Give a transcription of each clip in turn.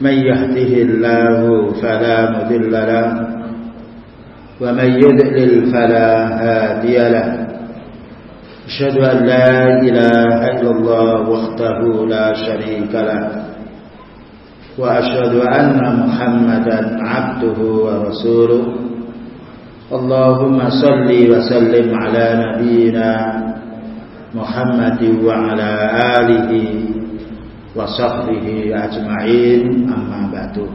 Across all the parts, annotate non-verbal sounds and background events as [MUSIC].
من يهده الله فلا مذل له ومن يذلل فلا هادي له. أشهد أن لا إله إلا الله وحده لا شريك له. وأشهد أن محمدا عبده ورسوله. اللهم صل وسلم على نبينا محمد وعلى آله wa sahbihi ajma'in amma ba'du.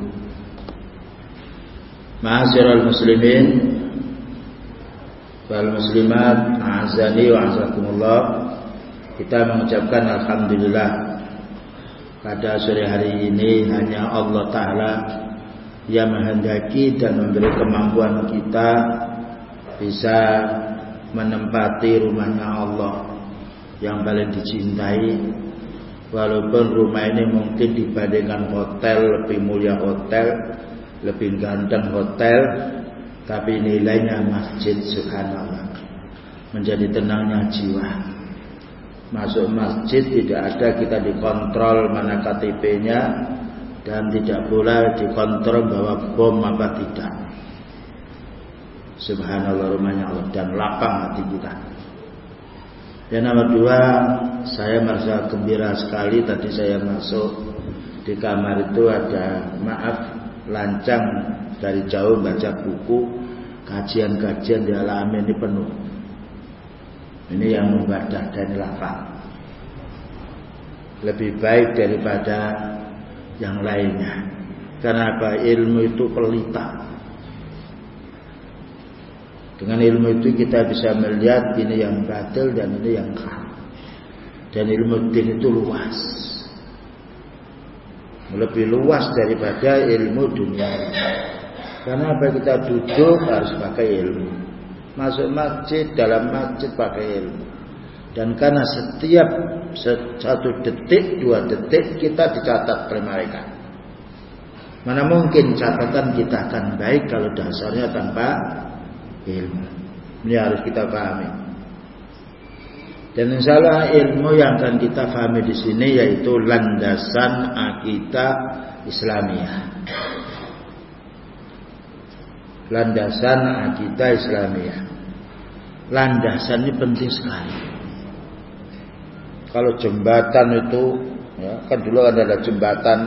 Ma'asyiral muslimin wal muslimat a'azani wa azakumullah kita mengucapkan alhamdulillah. Pada sore hari ini hanya Allah taala yang menghendaki dan memberi kemampuan kita bisa menempati rumahnya Allah yang paling dicintai walaupun rumah ini mungkin dibandingkan hotel lebih mulia hotel lebih ganteng hotel tapi nilainya masjid subhanallah menjadi tenangnya jiwa. Masuk masjid tidak ada kita dikontrol mana KTP-nya dan tidak pula dikontrol bahwa bom apa tidak. Subhanallah rumahnya Allah dan lapang hati kita dan nomor dua saya merasa gembira sekali tadi saya masuk di kamar itu ada maaf lancang dari jauh baca buku kajian-kajian di alam ini penuh. Ini yang membuat dan lapang. Lebih baik daripada yang lainnya. Karena ilmu itu pelita dengan ilmu itu kita bisa melihat ini yang batil dan ini yang hak dan ilmu din itu luas. Lebih luas daripada ilmu dunia. Karena apa? Kita duduk harus pakai ilmu. Masuk masjid dalam masjid pakai ilmu. Dan karena setiap satu detik dua detik kita dicatat oleh mereka. Mana mungkin catatan kita akan baik kalau dasarnya tanpa ilmu ini harus kita pahami dan insya Allah ilmu yang akan kita pahami di sini yaitu landasan akidah Islamiyah. Landasan akidah Islamiyah. Landasan ini penting sekali. Kalau jembatan itu, ya, kan dulu ada jembatan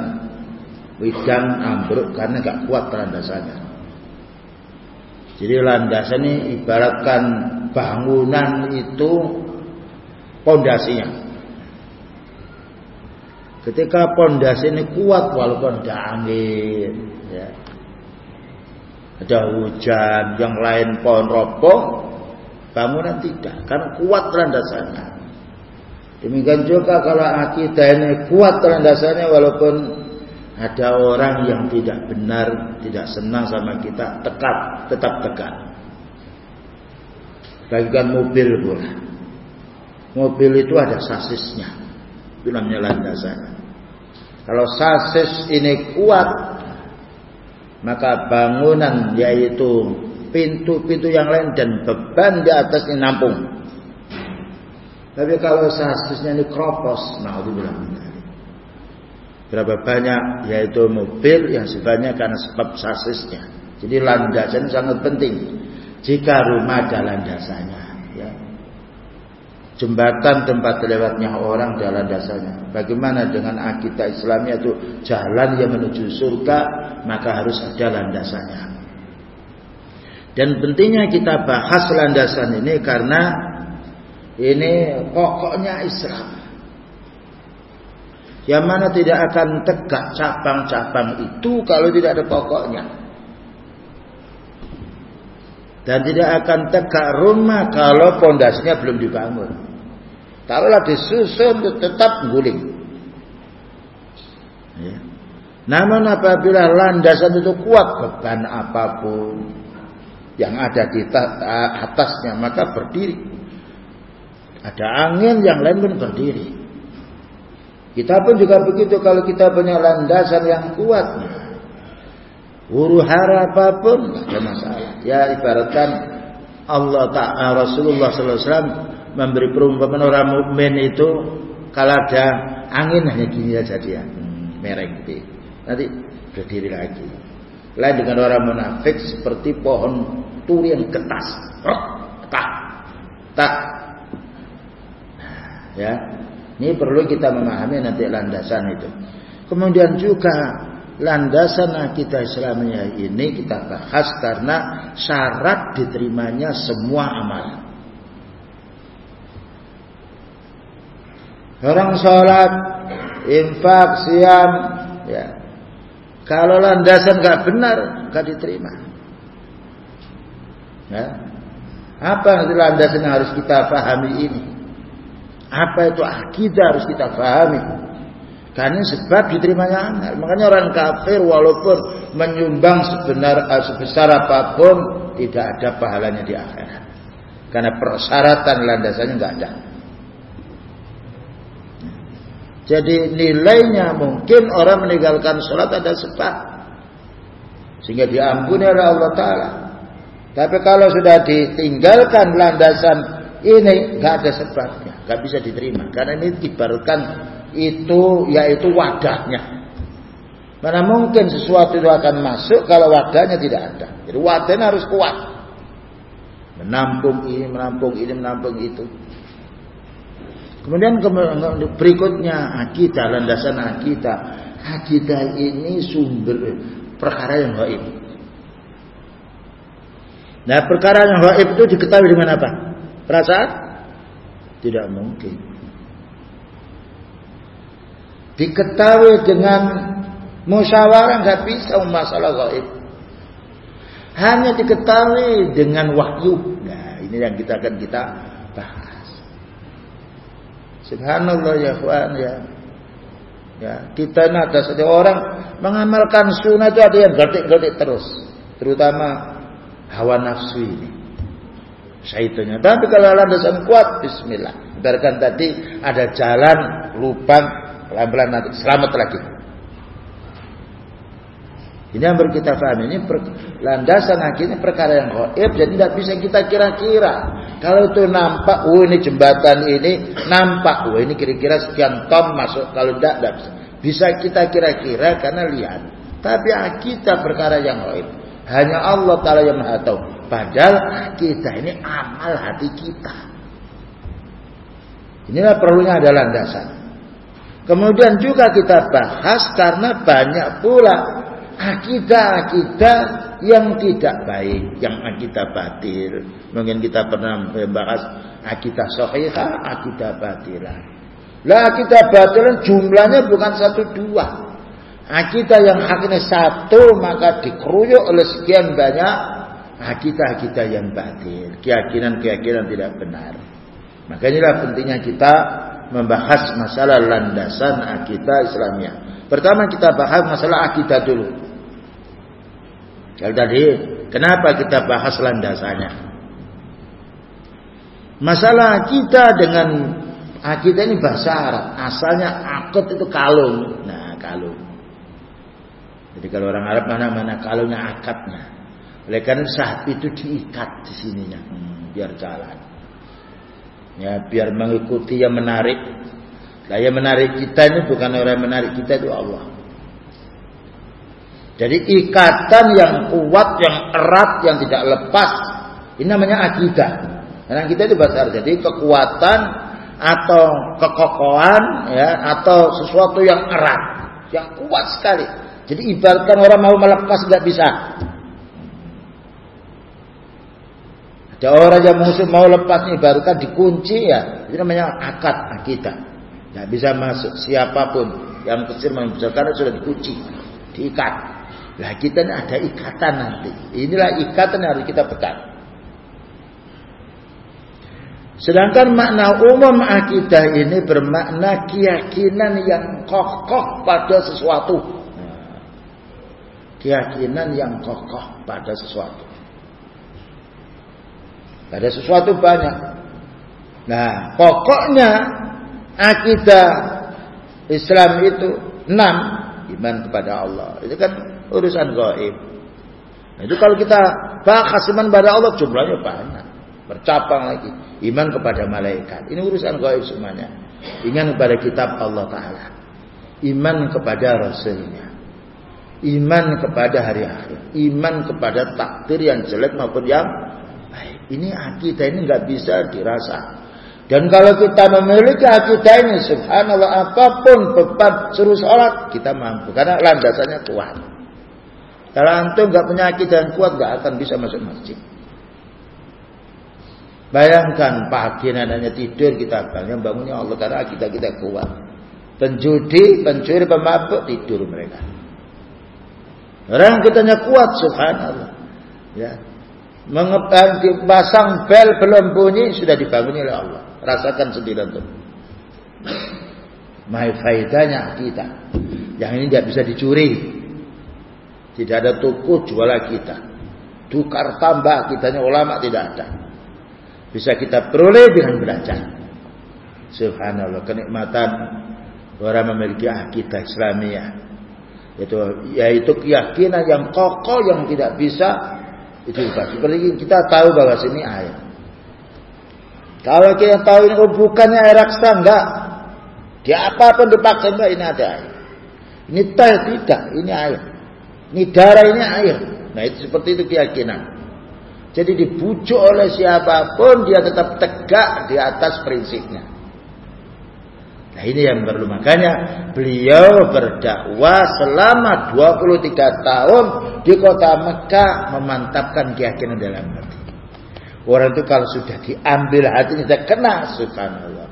widang ambruk karena gak kuat landasannya. Jadi landasan ini ibaratkan bangunan itu pondasinya. Ketika pondasi ini kuat walaupun ada angin, ya. ada hujan, yang lain pohon roboh, bangunan tidak, karena kuat landasannya. Demikian juga kalau akidah ini kuat landasannya walaupun ada orang yang tidak benar, tidak senang sama kita, tetap tetap tegak. Bagikan mobil pula. Mobil itu ada sasisnya. Itu namanya landasannya. Kalau sasis ini kuat, maka bangunan yaitu pintu-pintu yang lain dan beban di atas ini nampung. Tapi kalau sasisnya ini kropos, nah itu bilang Berapa banyak yaitu mobil yang sifatnya karena sebab sasisnya. Jadi landasan sangat penting. Jika rumah ada landasannya, ya. Jembatan tempat lewatnya orang ada landasannya. Bagaimana dengan akidah Islamnya itu jalan yang menuju surga, maka harus ada landasannya. Dan pentingnya kita bahas landasan ini karena ini pokoknya Islam. Yang mana tidak akan tegak cabang-cabang itu kalau tidak ada pokoknya. Dan tidak akan tegak rumah kalau pondasinya belum dibangun. Taruhlah disusun tetap guling. Ya. Namun apabila landasan itu kuat beban apa pun yang ada di atasnya maka berdiri. Ada angin yang lain pun berdiri. Kita pun juga begitu kalau kita punya landasan yang kuat. Huru hara apa pun ada masalah. Ya ibaratkan Allah Taala Rasulullah SAW memberi perumpamaan orang mukmin itu kalau ada angin hanya gini saja dia mereng nanti berdiri lagi. Lain dengan orang munafik seperti pohon turi yang ketas. Tak, tak. Ya, ini perlu kita memahami nanti landasan itu. Kemudian juga landasan kita Islamnya ini kita bahas karena syarat diterimanya semua amalan. Orang sholat, infak, siam, ya, kalau landasan nggak benar, nggak diterima. Ya. Apa nanti landasan yang harus kita pahami ini? Apa itu akidah harus kita pahami? Karena sebab diterimanya amal. Makanya orang kafir walaupun menyumbang sebenar eh, sebesar apa pun tidak ada pahalanya di akhirat. Karena persyaratan landasannya nggak ada. Jadi nilainya mungkin orang meninggalkan sholat ada sebab. Sehingga diampuni oleh Allah Ta'ala. Tapi kalau sudah ditinggalkan landasan ini nggak ada sebabnya, nggak bisa diterima. Karena ini ibaratkan itu yaitu wadahnya. Mana mungkin sesuatu itu akan masuk kalau wadahnya tidak ada. Jadi wadahnya harus kuat. Menampung ini, menampung ini, menampung itu. Kemudian berikutnya akidah, landasan akidah. Akidah ini sumber perkara yang gaib. Nah perkara yang gaib itu diketahui dengan apa? Perasaan? Tidak mungkin. Diketahui dengan musyawarah nggak bisa masalah gaib. Hanya diketahui dengan wahyu. Nah ini yang kita akan kita bahas. Subhanallah ya kawan ya. Ya, kita ini ada saja orang mengamalkan sunnah itu ada yang getik-getik terus, terutama hawa nafsu ini. Syaitannya. Tapi kalau landasan kuat, Bismillah. Biarkan tadi ada jalan lubang pelan-pelan nanti selamat lagi. Ini yang baru kita pahami. Ini per, landasan akhirnya perkara yang gaib. Jadi tidak bisa kita kira-kira. Kalau itu nampak, oh ini jembatan ini nampak. Oh ini kira-kira sekian ton masuk. Kalau tidak, tidak bisa. Bisa kita kira-kira karena lihat. Tapi kita perkara yang gaib. Hanya Allah Ta'ala yang maha tahu. Padahal kita ini amal hati kita. Inilah perlunya ada landasan. Kemudian juga kita bahas karena banyak pula akidah-akidah yang tidak baik, yang akidah batil. Mungkin kita pernah membahas akidah sahihah, akidah batilah. Lah akidah batilan jumlahnya bukan satu dua. Akidah yang haknya satu maka dikeruyuk oleh sekian banyak akidah-akidah yang batil, keyakinan-keyakinan tidak benar. Makanya pentingnya kita membahas masalah landasan akidah Islamnya. Pertama kita bahas masalah akidah dulu. Kalau tadi, kenapa kita bahas landasannya? Masalah kita dengan kita ini bahasa Arab. Asalnya akut itu kalung. Nah, kalung. Jadi kalau orang Arab mana-mana kalungnya akadnya. Oleh karena saat itu diikat di sininya. Hmm, biar jalan. Ya, biar mengikuti yang menarik. Nah, yang menarik kita ini bukan orang yang menarik kita itu Allah. Jadi ikatan yang kuat, yang erat, yang tidak lepas. Ini namanya akidah. Karena kita itu bahasa Jadi kekuatan atau kekokohan ya atau sesuatu yang erat, yang kuat sekali. Jadi ibaratkan orang mau melepas nggak bisa. Ada orang yang musuh mau lepas ibaratkan dikunci ya. Itu namanya akad akidah. Nggak bisa masuk siapa pun yang kecil mau karena sudah dikunci, diikat. Lah kita ini ada ikatan nanti. Inilah ikatan yang harus kita pegang. Sedangkan makna umum akidah ini bermakna keyakinan yang kokoh pada sesuatu. Keyakinan yang kokoh pada sesuatu. Pada sesuatu banyak. Nah, pokoknya akidah Islam itu enam iman kepada Allah. Itu kan urusan gaib. Nah, itu kalau kita bahas iman kepada Allah jumlahnya banyak. Bercapang lagi. Iman kepada malaikat. Ini urusan gaib semuanya. Iman kepada kitab Allah Ta'ala. Iman kepada Rasulnya. Iman kepada hari akhir. Iman kepada takdir yang jelek maupun yang baik. Ini akidah ini nggak bisa dirasa. Dan kalau kita memiliki akidah ini, subhanallah apa pun beban suruh sholat, kita mampu. Karena landasannya kuat. Kalau antum nggak punya akidah yang kuat, nggak akan bisa masuk masjid. Bayangkan pagi nadanya tidur kita bangun bangunnya Allah karena akidah kita kuat. Penjudi, pencuri, pemabuk tidur mereka. Orang kitanya kuat subhanallah. Ya. Mengepan dipasang bel belum bunyi sudah dibangun oleh Allah. Rasakan sendiri tuh. Mai faedahnya kita. Yang ini tidak bisa dicuri. Tidak ada toko jual kita. Tukar tambah kitanya ulama tidak ada. Bisa kita peroleh dengan belajar. Subhanallah kenikmatan orang memiliki akidah Islamiyah. Itu yaitu keyakinan yang kokoh yang tidak bisa itu seperti kita tahu bahwa sini air. Kalau kita tahu ini oh, bukannya air raksa enggak. Di apa pun dipaksa enggak ini ada air. Ini teh tidak, ini air. Ini darah ini air. Nah itu seperti itu keyakinan. Jadi dibujuk oleh siapa pun dia tetap tegak di atas prinsipnya. Nah ini yang perlu makanya beliau berdakwah selama 23 tahun di kota Mekah memantapkan keyakinan dalam hati. Orang itu kalau sudah diambil hatinya sudah kena subhanallah.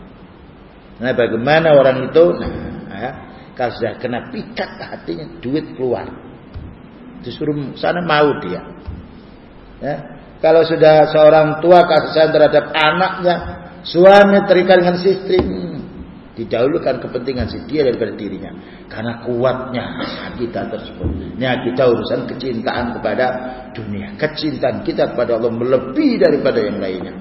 Nah bagaimana orang itu? Nah ya, kalau sudah kena pikat hatinya duit keluar. Disuruh sana mau dia. Ya, kalau sudah seorang tua kasih sayang terhadap anaknya, suami terikat dengan istri, hmm, didahulukan kepentingan si dia daripada dirinya. Karena kuatnya kita tersebut. Ini kita urusan kecintaan kepada dunia. Kecintaan kita kepada Allah melebihi daripada yang lainnya.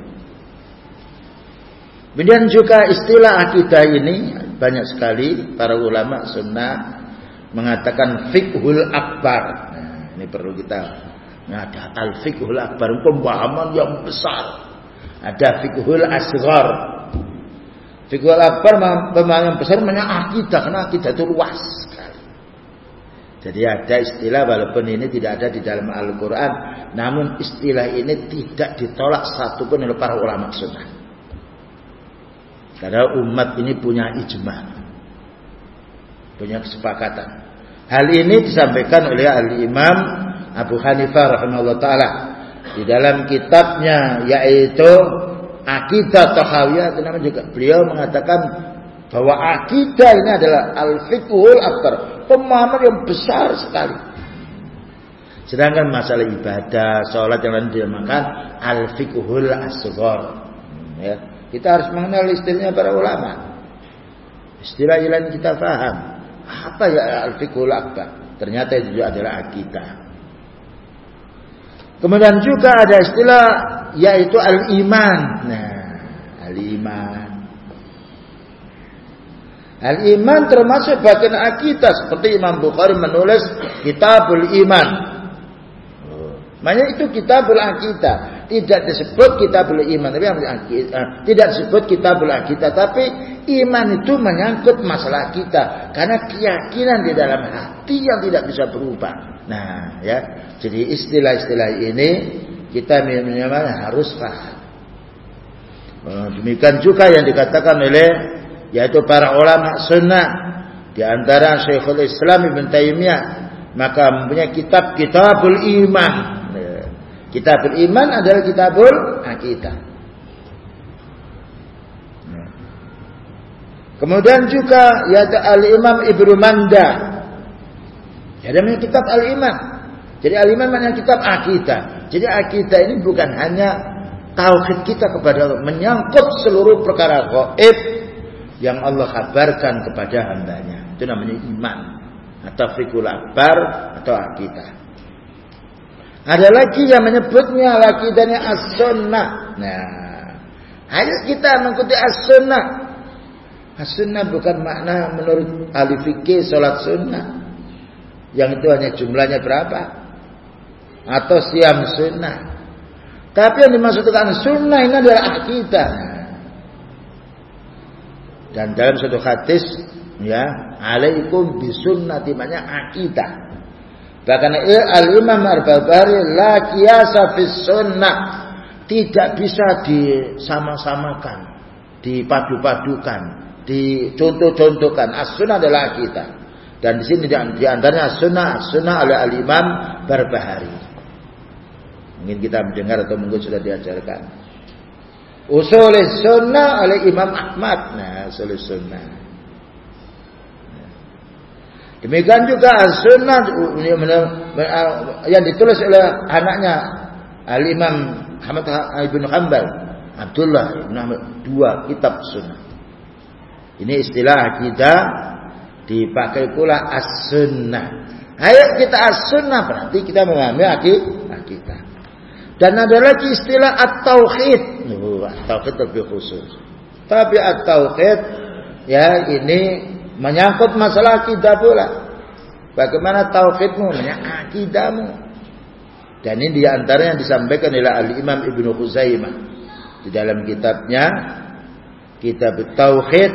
Kemudian juga istilah akidah ini banyak sekali para ulama sunnah mengatakan fikhul akbar. Nah, ini perlu kita ada al-fiqhul akbar, pemahaman yang besar. Ada fiqhul asghar. Fiqhul akbar pemahaman besar namanya akidah, karena akidah itu luas sekali. Jadi ada istilah walaupun ini tidak ada di dalam Al-Quran. Namun istilah ini tidak ditolak satupun oleh para ulama sunnah. Karena umat ini punya ijma. Punya kesepakatan. Hal ini disampaikan oleh Al-Imam Abu Hanifah rahimahullah taala di dalam kitabnya yaitu Akidah Tahawiyah itu namanya juga beliau mengatakan bahwa akidah ini adalah al-fiqhul akbar, pemahaman yang besar sekali. Sedangkan masalah ibadah, sholat yang lain dinamakan al-fiqhul asghar. Ya, kita harus mengenal istilahnya para ulama. Istilah yang kita paham. Apa ya al-fiqhul akbar? Ternyata itu juga adalah akidah. Kemudian juga ada istilah yaitu al-iman. Nah, al-iman. Al-iman termasuk bagian akidah seperti Imam Bukhari menulis Kitabul Iman. Makanya itu Kitabul Akidah. Tidak disebut Kitabul Iman, tapi eh, tidak disebut Kitabul Akidah, tapi iman itu menyangkut masalah kita karena keyakinan di dalam hati yang tidak bisa berubah. Nah, ya. Jadi istilah-istilah ini kita memang harus paham. Oh, demikian juga yang dikatakan oleh yaitu para ulama sunnah di antara Syekhul Islam Ibn Taimiyah maka mempunyai kitab Kitabul Iman. Kitabul Iman adalah kitabul akidah. Ya. Kemudian juga yaitu Al Imam Ibnu Manda Ya, ada kitab al-iman. Jadi al-iman maknanya kitab akidah. Jadi akidah ini bukan hanya tauhid kita kepada Allah, menyangkut seluruh perkara gaib yang Allah kabarkan kepada hambanya. Itu namanya iman. atau fikul akbar atau akidah. Ada lagi yang menyebutnya akidahnya as-sunnah. Nah, ayo kita mengikuti as-sunnah. As-sunnah bukan makna menurut ahli fikih salat sunnah. Yang itu hanya jumlahnya berapa? Atau siam sunnah. Tapi yang dimaksudkan sunnah ini adalah akidah. Dan dalam satu hadis ya, alaikum bisunnati banyak akidah. Bahkan al-Imam Al-Barbari la fis sunnah tidak bisa disama-samakan, dipadu-padukan, dicontoh-contohkan. As-sunnah adalah akidah. Dan di sini di antaranya as-sunnah, as-sunnah oleh al-Imam Barbahari. Mungkin kita mendengar atau mungkin sudah diajarkan. Usul sunnah oleh Imam Ahmad. Nah, usul sunnah. Demikian juga sunnah yang ditulis oleh anaknya Al Imam Ahmad bin Hanbal Abdullah bin Ahmad dua kitab sunnah. Ini istilah kita dipakai pula as-sunnah. Ayo kita as-sunnah berarti kita memahami akidah. Dan ada lagi istilah at-tauhid. Oh, at-tauhid lebih khusus. Tapi at-tauhid ya ini menyangkut masalah akidah pula. Bagaimana tauhidmu, akidahmu. Dan ini di antaranya disampaikan oleh Al-Imam Ibnu Khuzaimah di dalam kitabnya Kitab Tauhid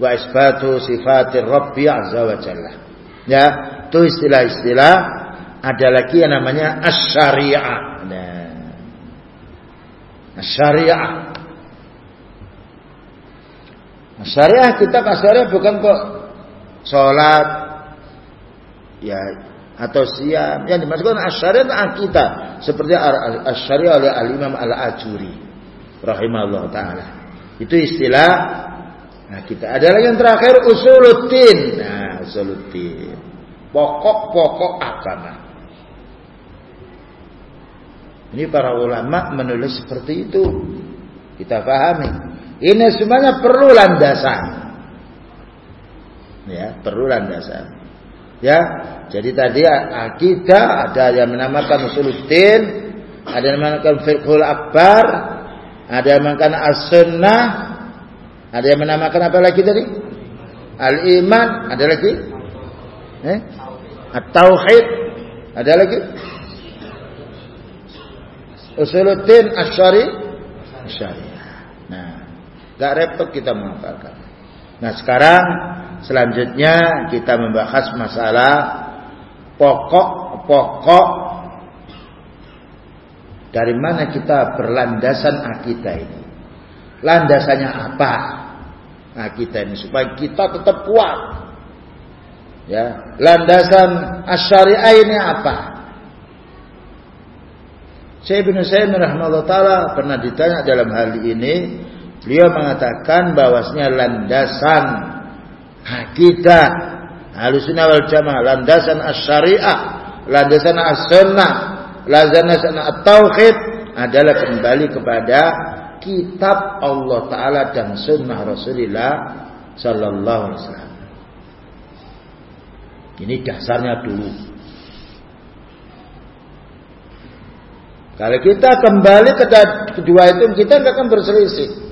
wa Isbatu Sifatir Rabbi Azza wa Jalla. Ya, itu istilah-istilah ada lagi yang namanya as-syariah. Nah, as-syariah. As-syariah kita kasarnya bukan kok sholat ya atau siam yang dimaksudkan as-syariah itu akidah seperti as-syariah oleh al-Imam Al-Ajuri rahimahullah taala. Itu istilah nah kita ada lagi yang terakhir usuluddin. Nah, usuluddin. Pokok-pokok agama. Ini para ulama menulis seperti itu. Kita pahami. Ini semuanya perlu landasan. Ya, perlu landasan. Ya, jadi tadi akidah ada yang menamakan usuluddin, ada yang menamakan fiqhul akbar, ada yang menamakan as-sunnah, ada yang menamakan apa lagi tadi? Al-iman, ada lagi? Eh? At-tauhid, ada lagi? Usuluddin asyari syariah. Gak repot kita menghafalkan. Nah, sekarang selanjutnya kita membahas masalah pokok-pokok dari mana kita berlandasan akidah ini. Landasannya apa? Akidah ini supaya kita tetap kuat. Ya, landasan asyariah ini apa? Syekh bin Utsaimin rahimahullah taala pernah ditanya dalam hal ini, beliau mengatakan bahwasanya landasan akidah Ahlussunnah wal Jamaah, landasan as-syariah, landasan as-sunnah, landasan at-tauhid adalah kembali kepada kitab Allah taala dan sunnah Rasulullah sallallahu alaihi wasallam. Ini dasarnya dulu. Kalau kita kembali ke kedua itu kita nggak akan berselisih.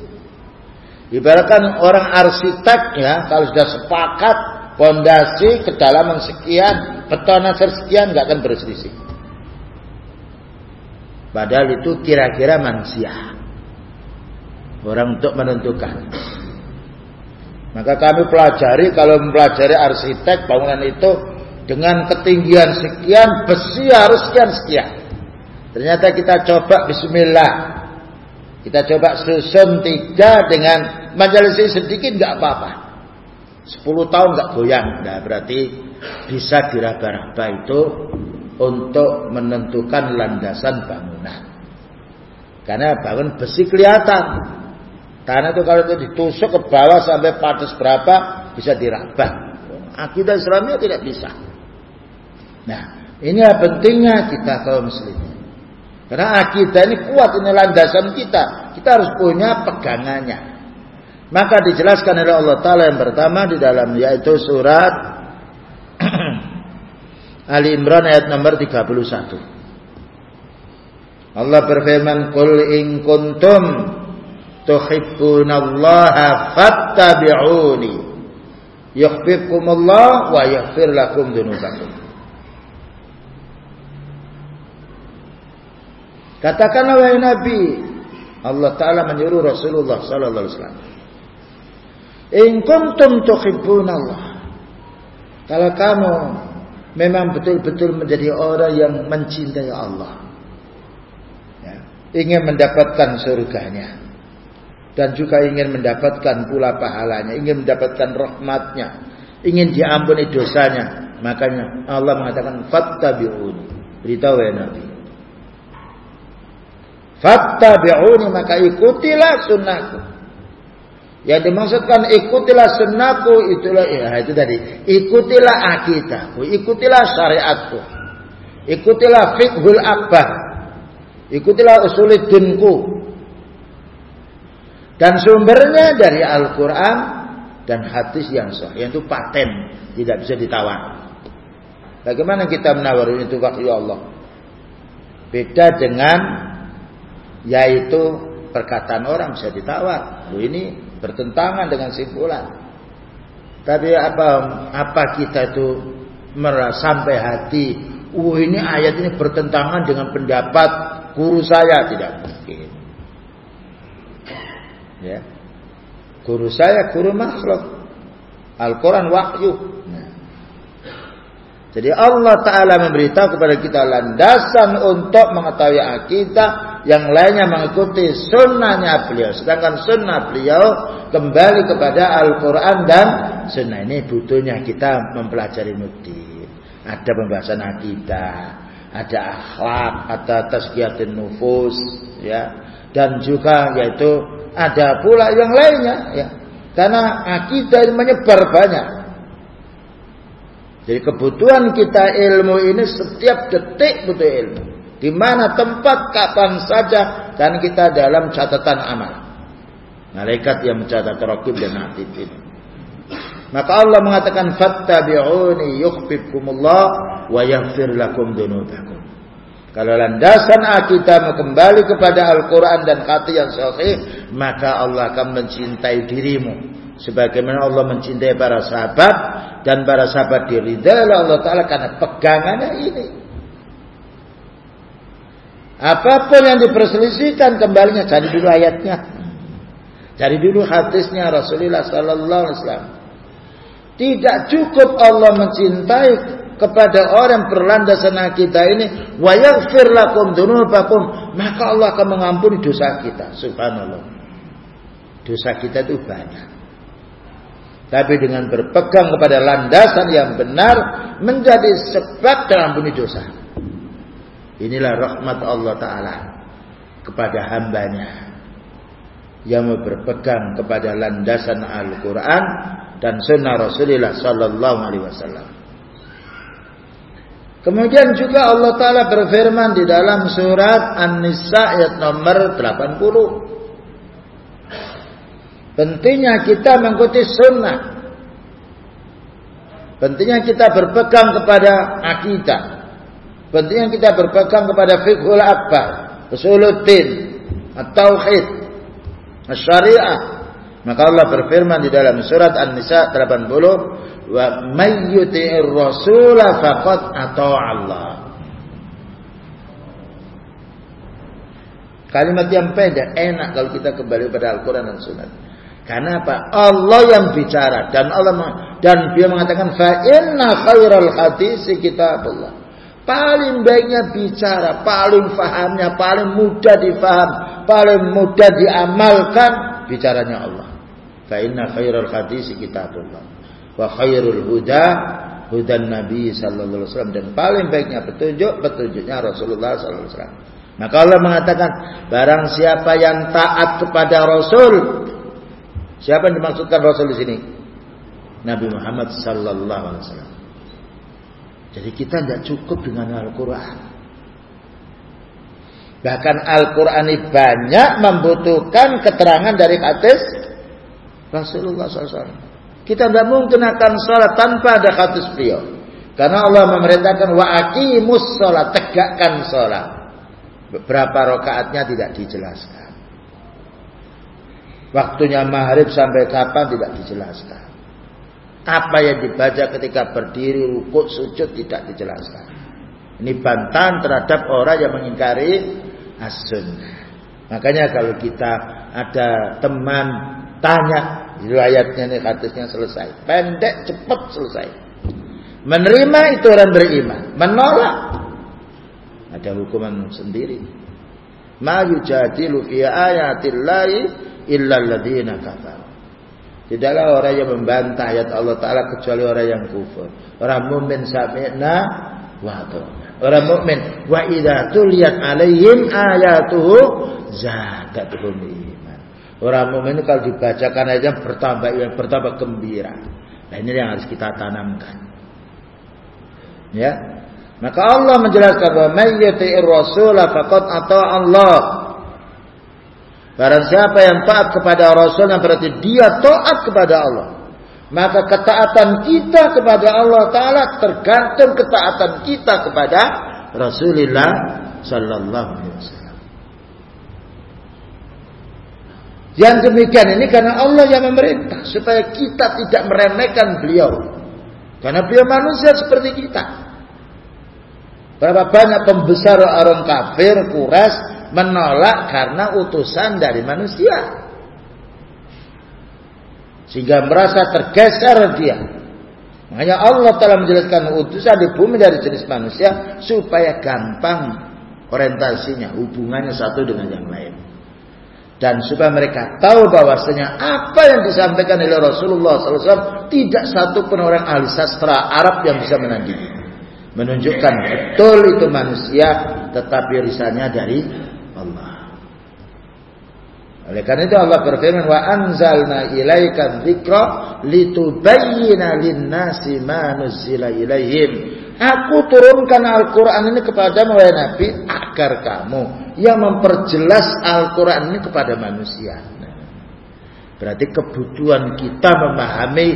Ibaratkan orang arsitek ya, kalau sudah sepakat pondasi kedalaman sekian, beton sekian nggak akan berselisih. Padahal itu kira-kira manusia. Orang untuk menentukan. Maka kami pelajari kalau mempelajari arsitek bangunan itu dengan ketinggian sekian, besi harus sekian sekian. Ternyata kita coba bismillah. Kita coba susun tiga dengan majelis sedikit nggak apa-apa. Sepuluh tahun nggak goyang. Nah berarti bisa diraba-raba itu untuk menentukan landasan bangunan. Karena bangun besi kelihatan. Tanah itu kalau itu ditusuk ke bawah sampai padas berapa bisa diraba. Akidah Islamnya tidak bisa. Nah, ini pentingnya kita kaum muslimin. Karena akidah ini kuat, ini landasan kita. Kita harus punya pegangannya. Maka dijelaskan oleh Allah Ta'ala yang pertama di dalam yaitu surat [CLEARS THROAT] Ali Imran ayat nomor 31. Allah berfirman, "Qul in kuntum tuhibbunallaha fattabi'uni yuhibbukumullah wa yaghfir lakum dzunubakum." Katakanlah wahai Nabi, Allah Taala menyuruh Rasulullah sallallahu alaihi wasallam. In kuntum tuhibbunallah. Kalau kamu memang betul-betul menjadi orang yang mencintai Allah. Ya, ingin mendapatkan surganya. Dan juga ingin mendapatkan pula pahalanya. Ingin mendapatkan rahmatnya. Ingin diampuni dosanya. Makanya Allah mengatakan fattabi'uni. Beritahu ya Nabi. Fattabi'uni maka ikutilah sunnahku. Yang dimaksudkan ikutilah sunnahku itulah ya itu tadi. Ikutilah akidahku, ikutilah syariatku. Ikutilah fiqhul akbar. Ikutilah usuluddinku. Dan sumbernya dari Al-Qur'an dan hadis yang sahih, itu paten, tidak bisa ditawar. Bagaimana kita menawar itu wahyu Allah? Beda dengan yaitu perkataan orang bisa ditawar. Loh ini bertentangan dengan simpulan. Tapi apa apa kita itu merasa sampai hati, uh ini ayat ini bertentangan dengan pendapat guru saya tidak mungkin. Ya. Guru saya guru makhluk. Al-Quran wahyu. Nah. Jadi Allah Ta'ala memberitahu kepada kita landasan untuk mengetahui akidah yang lainnya mengikuti sunnahnya beliau. Sedangkan sunnah beliau kembali kepada Al-Quran dan sunnah ini butuhnya kita mempelajari mudi. Ada pembahasan akidah, ada akhlak, ada tazkiyatin nufus, ya, dan juga yaitu ada pula yang lainnya, ya. Karena akidah menyebar banyak. Jadi kebutuhan kita ilmu ini setiap detik butuh ilmu. Di mana tempat kapan saja dan kita dalam catatan amal. Malaikat yang mencatat rakib dan atid ini. Maka Allah mengatakan fattabi'uni yukhbibkumullah wa yaghfir lakum dunubakum. Kalau landasan kita kembali kepada Al-Quran dan kata yang sahih, maka Allah akan mencintai dirimu. Sebagaimana Allah mencintai para sahabat dan para sahabat diridai Allah Ta'ala karena pegangannya ini. Apa pun yang diperselisihkan kembalinya cari dulu ayatnya. Cari dulu hadisnya Rasulullah sallallahu alaihi wasallam. Tidak cukup Allah mencintai kepada orang berlandasan kita ini wa yaghfir lakum dzunubakum maka Allah akan mengampuni dosa kita subhanallah dosa kita itu banyak tapi dengan berpegang kepada landasan yang benar menjadi sebab terampuni dosa Inilah rahmat Allah Ta'ala kepada hambanya yang berpegang kepada landasan Al-Quran dan sunnah Rasulullah Sallallahu Alaihi Wasallam. Kemudian juga Allah Ta'ala berfirman di dalam surat An-Nisa ayat nomor 80. Pentingnya kita mengikuti sunnah. Pentingnya kita berpegang kepada akidah. Pentingnya kita berpegang kepada fiqhul akbar, usuluddin, at-tauhid, syariah. Maka Allah berfirman di dalam surat An-Nisa 80, "Wa may yuti'ir rasula faqad ata'a Allah." Kalimat yang pendek, enak kalau kita kembali pada Al-Quran dan Sunnah. Karena apa? Allah yang bicara dan Allah dan dia mengatakan fa inna khairal hadisi kitabullah. Paling baiknya bicara, paling fahamnya, paling mudah difaham, paling mudah diamalkan bicaranya Allah. Fa inna khairal hadis kitabullah wa khairul huda hudan Nabi sallallahu alaihi wasallam dan paling baiknya petunjuk petunjuknya Rasulullah sallallahu alaihi wasallam. Maka Allah mengatakan barang siapa yang taat kepada Rasul Siapa yang dimaksudkan Rasul di sini? Nabi Muhammad sallallahu alaihi wasallam. Jadi kita tidak cukup dengan Al-Quran. Bahkan Al-Quran ini banyak membutuhkan keterangan dari hadis Rasulullah SAW. Kita tidak mungkin akan salat tanpa ada hadis beliau. Karena Allah memerintahkan wa aqimus sholat, tegakkan sholat. Berapa rakaatnya tidak dijelaskan. Waktunya maghrib sampai kapan tidak dijelaskan. Apa yang dibaca ketika berdiri, rukuk, sujud tidak dijelaskan. Ini bantahan terhadap orang yang mengingkari as-sunnah. Makanya kalau kita ada teman tanya riwayatnya nih hadisnya selesai. Pendek cepat selesai. Menerima itu orang beriman, menolak ada hukuman sendiri. Ma yujadilu fi ayatillahi illa alladziina kafaru. Tidaklah orang yang membantah ayat Allah Taala kecuali orang yang kufur. Orang mukmin sami'na wa Orang mukmin wa idza tuliyat alaihim ayatuhu zadatuhum iman. Orang mukmin kalau dibacakan aja bertambah yang bertambah gembira. Nah ini yang harus kita tanamkan. Ya. Maka Allah menjelaskan bahwa may yuti'ir rasul faqad ata Allah. Barang siapa yang taat kepada Rasul yang berarti dia taat kepada Allah. Maka ketaatan kita kepada Allah Ta'ala tergantung ketaatan kita kepada Rasulullah Sallallahu Alaihi Wasallam. Yang demikian ini karena Allah yang memerintah supaya kita tidak meremehkan beliau. Karena beliau manusia seperti kita. Berapa banyak pembesar orang kafir, kuras, menolak karena utusan dari manusia. Sehingga merasa tergeser dia. Makanya Allah telah menjelaskan utusan di bumi dari jenis manusia supaya gampang orientasinya, hubungannya satu dengan yang lain. Dan supaya mereka tahu bahwasanya apa yang disampaikan oleh Rasulullah SAW tidak satu pun orang ahli sastra Arab yang bisa menandingi menunjukkan betul itu manusia tetapi risalnya dari Allah. Oleh karena itu Allah berfirman wa anzalna ilaika dzikra litubayyana lin-nasi ma nuzila ilaihim. Aku turunkan Al-Qur'an ini kepada wahai Nabi agar kamu yang memperjelas Al-Qur'an ini kepada manusia. Berarti kebutuhan kita memahami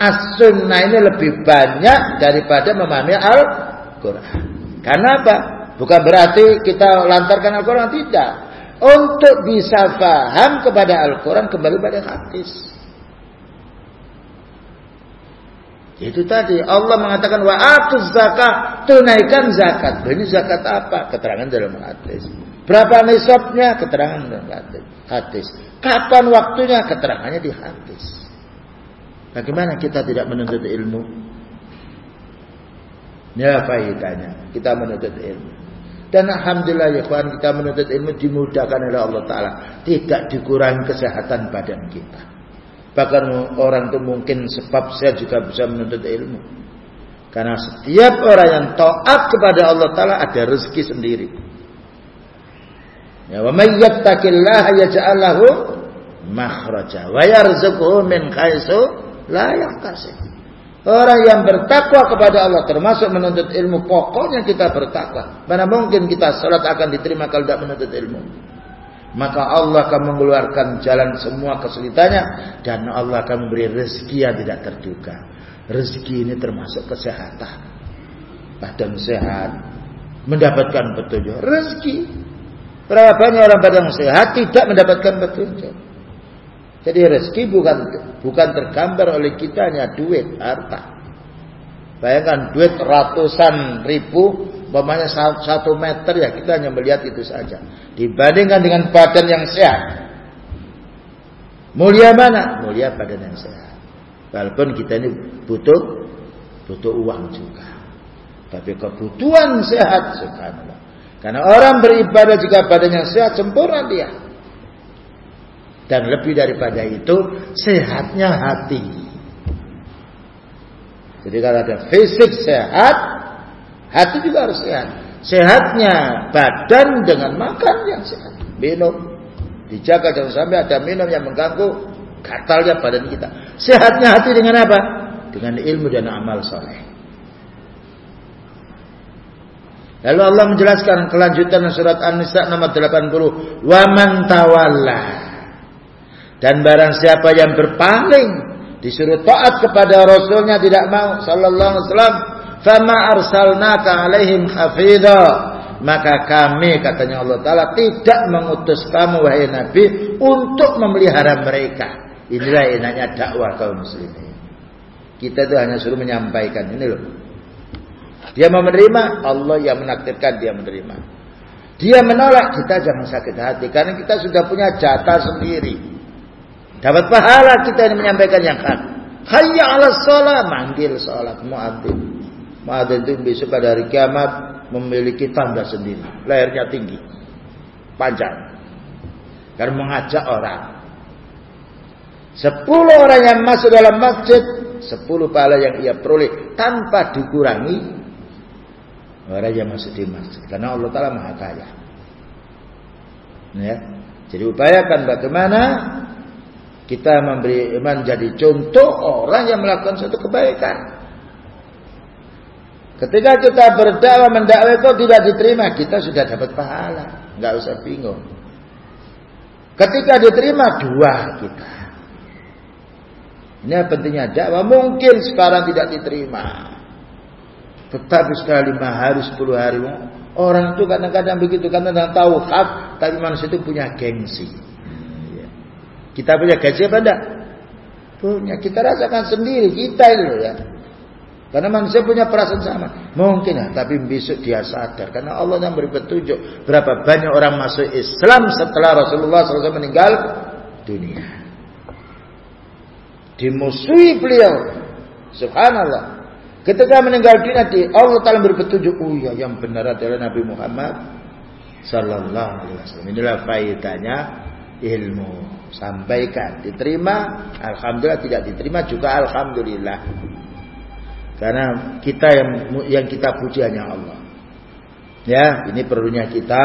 as-sunnah ini lebih banyak daripada memahami al Quran. Karena apa? Bukan berarti kita lantarkan Al-Quran tidak. Untuk bisa paham kepada Al-Quran kembali pada hadis. Itu tadi Allah mengatakan wa atuz zakat, tunaikan zakat. Ini zakat apa? Keterangan dalam hadis. Berapa nisabnya? Keterangan dalam hadis. Kapan waktunya? Keterangannya di hadis. Bagaimana kita tidak menuntut ilmu? Ya faedahnya kita menuntut ilmu. Dan alhamdulillah ya kawan kita menuntut ilmu dimudahkan oleh Allah Taala, tidak dikurangi kesehatan badan kita. Bahkan orang itu mungkin sebab saya juga bisa menuntut ilmu. Karena setiap orang yang taat kepada Allah Taala ada rezeki sendiri. Ya wa may yattaqillaha yaj'al lahu makhraja wa yarzuqhu min haitsu la yahtasib. Orang yang bertakwa kepada Allah termasuk menuntut ilmu pokoknya kita bertakwa. Mana mungkin kita salat akan diterima kalau tidak menuntut ilmu. Maka Allah akan mengeluarkan jalan semua kesulitannya dan Allah akan memberi rezeki yang tidak terduga. Rezeki ini termasuk kesehatan. Badan sehat, mendapatkan petunjuk. Rezeki. Berapa banyak orang badan sehat tidak mendapatkan petunjuk. Jadi rezeki bukan bukan tergambar oleh kita hanya duit, harta. Bayangkan duit ratusan ribu, umpamanya satu meter ya kita hanya melihat itu saja. Dibandingkan dengan badan yang sehat. Mulia mana? Mulia badan yang sehat. Walaupun kita ini butuh butuh uang juga. Tapi kebutuhan sehat subhanallah. Karena orang beribadah jika badannya sehat sempurna dia. Dan lebih daripada itu sehatnya hati. Jadi kalau ada fisik sehat, hati juga harus sehat. Sehatnya badan dengan makan yang sehat. Minum. Dijaga jangan sampai ada minum yang mengganggu gatalnya badan kita. Sehatnya hati dengan apa? Dengan ilmu dan amal soleh. Lalu Allah menjelaskan kelanjutan surat An-Nisa nomor 80. Wa man tawalla dan barang siapa yang berpaling disuruh taat kepada Rasulnya tidak mau sallallahu alaihi wasallam fama arsalnaka alaihim hafidha. Maka kami katanya Allah taala tidak mengutus kamu wahai nabi untuk memelihara mereka. Inilah enaknya dakwah kaum muslimin. Kita itu hanya suruh menyampaikan ini loh. Dia mau menerima Allah yang menakdirkan dia menerima. Dia menolak kita jangan sakit hati karena kita sudah punya jatah sendiri dapat pahala kita ini menyampaikan yang hak hayya ala sholat manggil sholat muadzin Muadzin itu besok pada hari kiamat memiliki tanda sendiri. Lehernya tinggi. Panjang. Karena mengajak orang. Sepuluh orang yang masuk dalam masjid. Sepuluh pahala yang ia peroleh. Tanpa dikurangi. Orang yang masuk di masjid. Karena Allah Ta'ala maha kaya. Ya. Jadi upayakan bagaimana kita memberi menjadi contoh orang yang melakukan suatu kebaikan. Ketika kita berdakwah mendakwah itu tidak diterima, kita sudah dapat pahala, nggak usah bingung. Ketika diterima dua kita. Ini pentingnya dakwah. Mungkin sekarang tidak diterima. Tetapi setelah lima hari, sepuluh hari, orang itu kadang-kadang begitu, kadang-kadang tahu hak, tapi manusia itu punya gengsi. Kita punya gengsi apa enggak? Punya. Kita rasakan sendiri kita itu ya. Karena manusia punya perasaan sama. Mungkin ya, tapi besok dia sadar. Karena Allah yang beri petunjuk. Berapa banyak orang masuk Islam setelah Rasulullah SAW meninggal dunia. Dimusuhi beliau. Subhanallah. Ketika meninggal dunia, Allah Ta'ala beri petunjuk. Oh ya, yang benar adalah Nabi Muhammad Sallallahu Alaihi Wasallam. Inilah faedahnya ilmu. Sampaikan. Diterima. Alhamdulillah. Tidak diterima juga Alhamdulillah. Karena kita yang yang kita puji hanya Allah. Ya, ini perlunya kita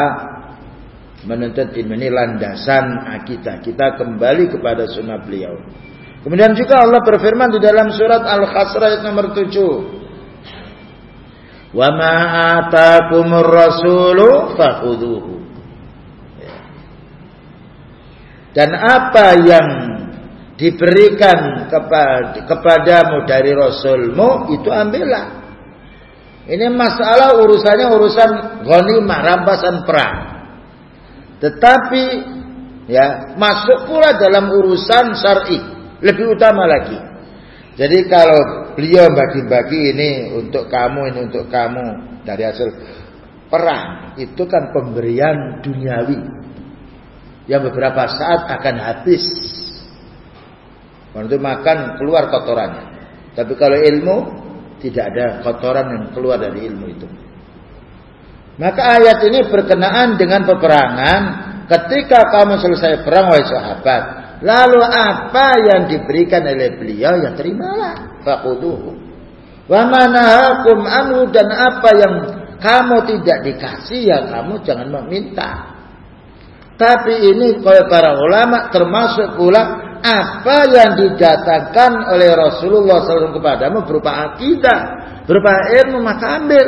menuntut ilmu ini landasan akidah. Kita kembali kepada sunnah beliau. Kemudian juga Allah berfirman di dalam surat Al-Hasrah ayat nomor 7. Wa ma rasulu fakhudhuhu. Ya. Dan apa yang diberikan kepada kepadamu dari Rasulmu itu ambillah. Ini masalah urusannya urusan ghanimah, rampasan perang. Tetapi ya masuk pula dalam urusan syar'i, lebih utama lagi. Jadi kalau beliau bagi-bagi ini untuk kamu, ini untuk kamu dari hasil perang, itu kan pemberian duniawi yang beberapa saat akan habis itu makan keluar kotorannya. Tapi kalau ilmu tidak ada kotoran yang keluar dari ilmu itu. Maka ayat ini berkenaan dengan peperangan ketika kamu selesai perang wahai sahabat. Lalu apa yang diberikan oleh beliau ya terimalah. Fakuduhu. Wa manahakum anu dan apa yang kamu tidak dikasih ya kamu jangan meminta. Tapi ini kalau para ulama termasuk pula apa yang didatangkan oleh Rasulullah SAW kepadamu berupa akidah, berupa ilmu maka ambil.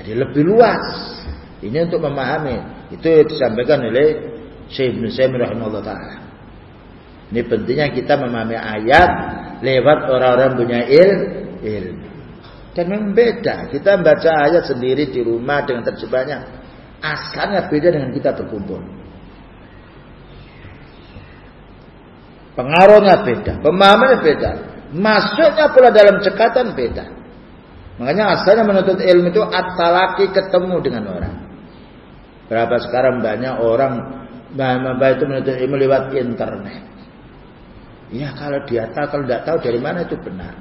Jadi lebih luas. Ini untuk memahami. Itu disampaikan oleh Syekh Ibn Sayyid rahimahullah ta'ala. Ini pentingnya kita memahami ayat lewat orang-orang punya il, ilmu. Dan memang beda. Kita baca ayat sendiri di rumah dengan terjemahnya. Asalnya beda dengan kita berkumpul. Pengaruhnya beda, pemahamannya beda. Masuknya pula dalam cekatan beda. Makanya asalnya menuntut ilmu itu atalaki ketemu dengan orang. Berapa sekarang banyak orang baik itu menuntut ilmu lewat internet. Ya kalau dia tahu, kalau tidak tahu dari mana itu benar.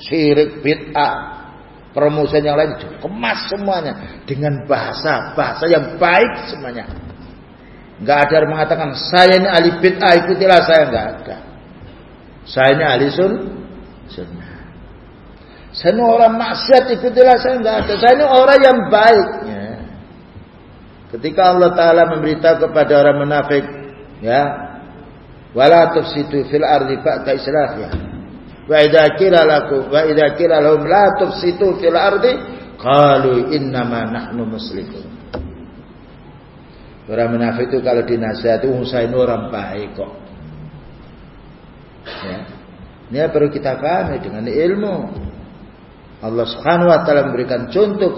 Syirik, bid'ah, permusuhan yang lain kemas semuanya dengan bahasa bahasa yang baik semuanya. Enggak ada yang mengatakan saya ini ahli bid'ah ikutilah saya enggak ada. Saya ini ahli sun sunnah. Saya ini orang maksiat ikutilah saya enggak ada. Saya ini orang yang baik. Ya. Ketika Allah Taala memberitahu kepada orang munafik, ya, wala tufsidu fil ardi ba'da islahiha. Wa idza qila lakum wa idza qila lahum la tufsidu fil ardi qalu innama nahnu muslimun. Orang munafik itu kalau dinasihati, ini orang baik kok. Ya. Ini perlu kita pahami dengan ilmu. Allah Subhanahu wa taala memberikan contoh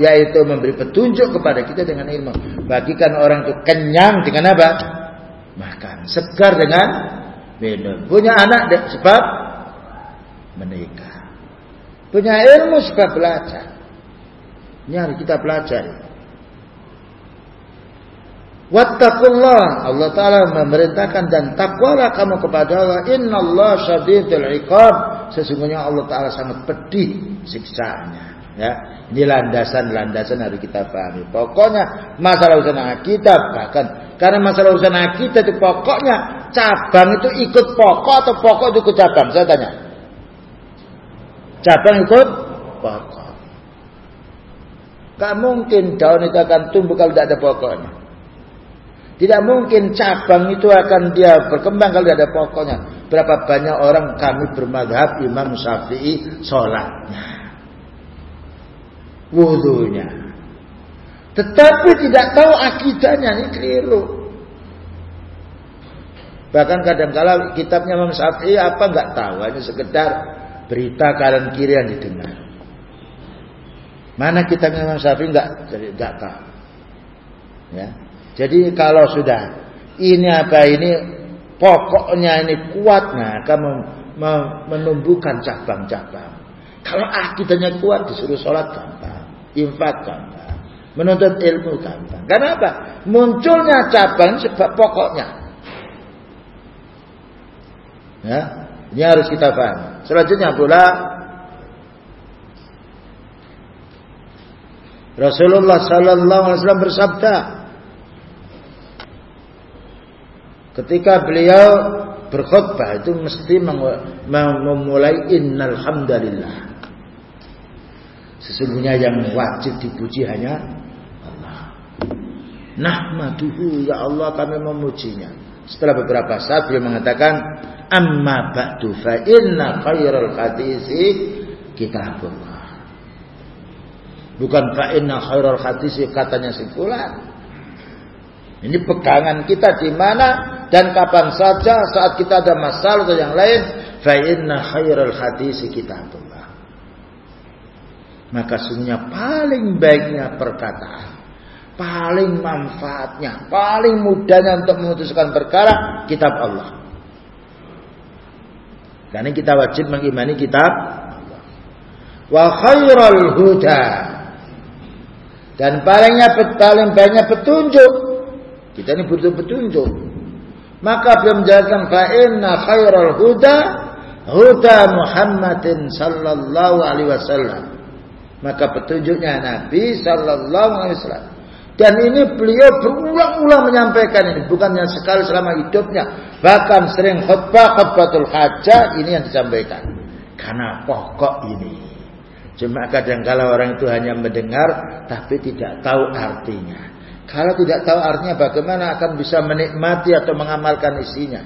yaitu memberi petunjuk kepada kita dengan ilmu. Bagikan orang itu kenyang dengan apa? Makan. Segar dengan minum. Punya anak sebab menikah. Punya ilmu sebab belajar. Ini harus kita pelajari. Wattaqullah. Allah Ta'ala memerintahkan dan takwalah kamu kepada Allah. Inna Allah syadidul iqab. Sesungguhnya Allah Ta'ala sangat pedih siksanya. Ya, ini landasan-landasan harus kita pahami. Pokoknya masalah urusan akidah bahkan karena masalah urusan akidah itu pokoknya cabang itu ikut pokok atau pokok itu ikut cabang. Saya tanya. Cabang ikut pokok. Gak mungkin daun itu akan tumbuh kalau tidak ada pokoknya. Tidak mungkin cabang itu akan dia berkembang kalau tidak ada pokoknya. Berapa banyak orang kami bermadhab Imam Syafi'i sholatnya. Wudhunya. Tetapi tidak tahu akidahnya. Ini keliru. Bahkan kadang-kala kitabnya Imam Syafi'i apa nggak tahu. Hanya sekedar berita kanan kiri yang didengar. Mana kita Imam Syafi'i enggak enggak tahu. Ya. Jadi kalau sudah ini apa ini pokoknya ini kuat nah akan menumbuhkan cabang-cabang. Kalau akidahnya kuat disuruh sholat gampang, infak gampang, menuntut ilmu gampang. Karena apa? Munculnya cabang sebab pokoknya. Ya, ini harus kita paham. Selanjutnya pula Rasulullah sallallahu alaihi wasallam bersabda ketika beliau berkhutbah itu mesti memulai innal hamdalillah. Sesungguhnya yang wajib dipuji hanya Allah. Nahmaduhu ya Allah kami memujinya. Setelah beberapa saat beliau mengatakan amma ba'du fa inna khairal hadisi kitabullah. Bukan fa inna khairal hadisi katanya simpulan. Ini pegangan kita di mana dan kapan saja saat kita ada masalah atau yang lain, fa inna khairal hadisi kitabullah. Maka sungguhnya paling baiknya perkataan, paling manfaatnya, paling mudahnya untuk memutuskan perkara kitab Allah. Karena kita wajib mengimani kitab Wa khairal huda. Dan palingnya paling banyak petunjuk. Kita ini butuh petunjuk. Maka belum menjelaskan fa inna khairal huda huda Muhammadin sallallahu alaihi wasallam. Maka petunjuknya Nabi sallallahu alaihi wasallam. Dan ini beliau berulang-ulang menyampaikan ini. Bukannya sekali selama hidupnya. Bahkan sering khutbah, khutbatul hajah. Ini yang disampaikan. Karena pokok ini. Cuma kadang kala orang itu hanya mendengar. Tapi tidak tahu artinya. Kalau tidak tahu artinya bagaimana akan bisa menikmati atau mengamalkan isinya.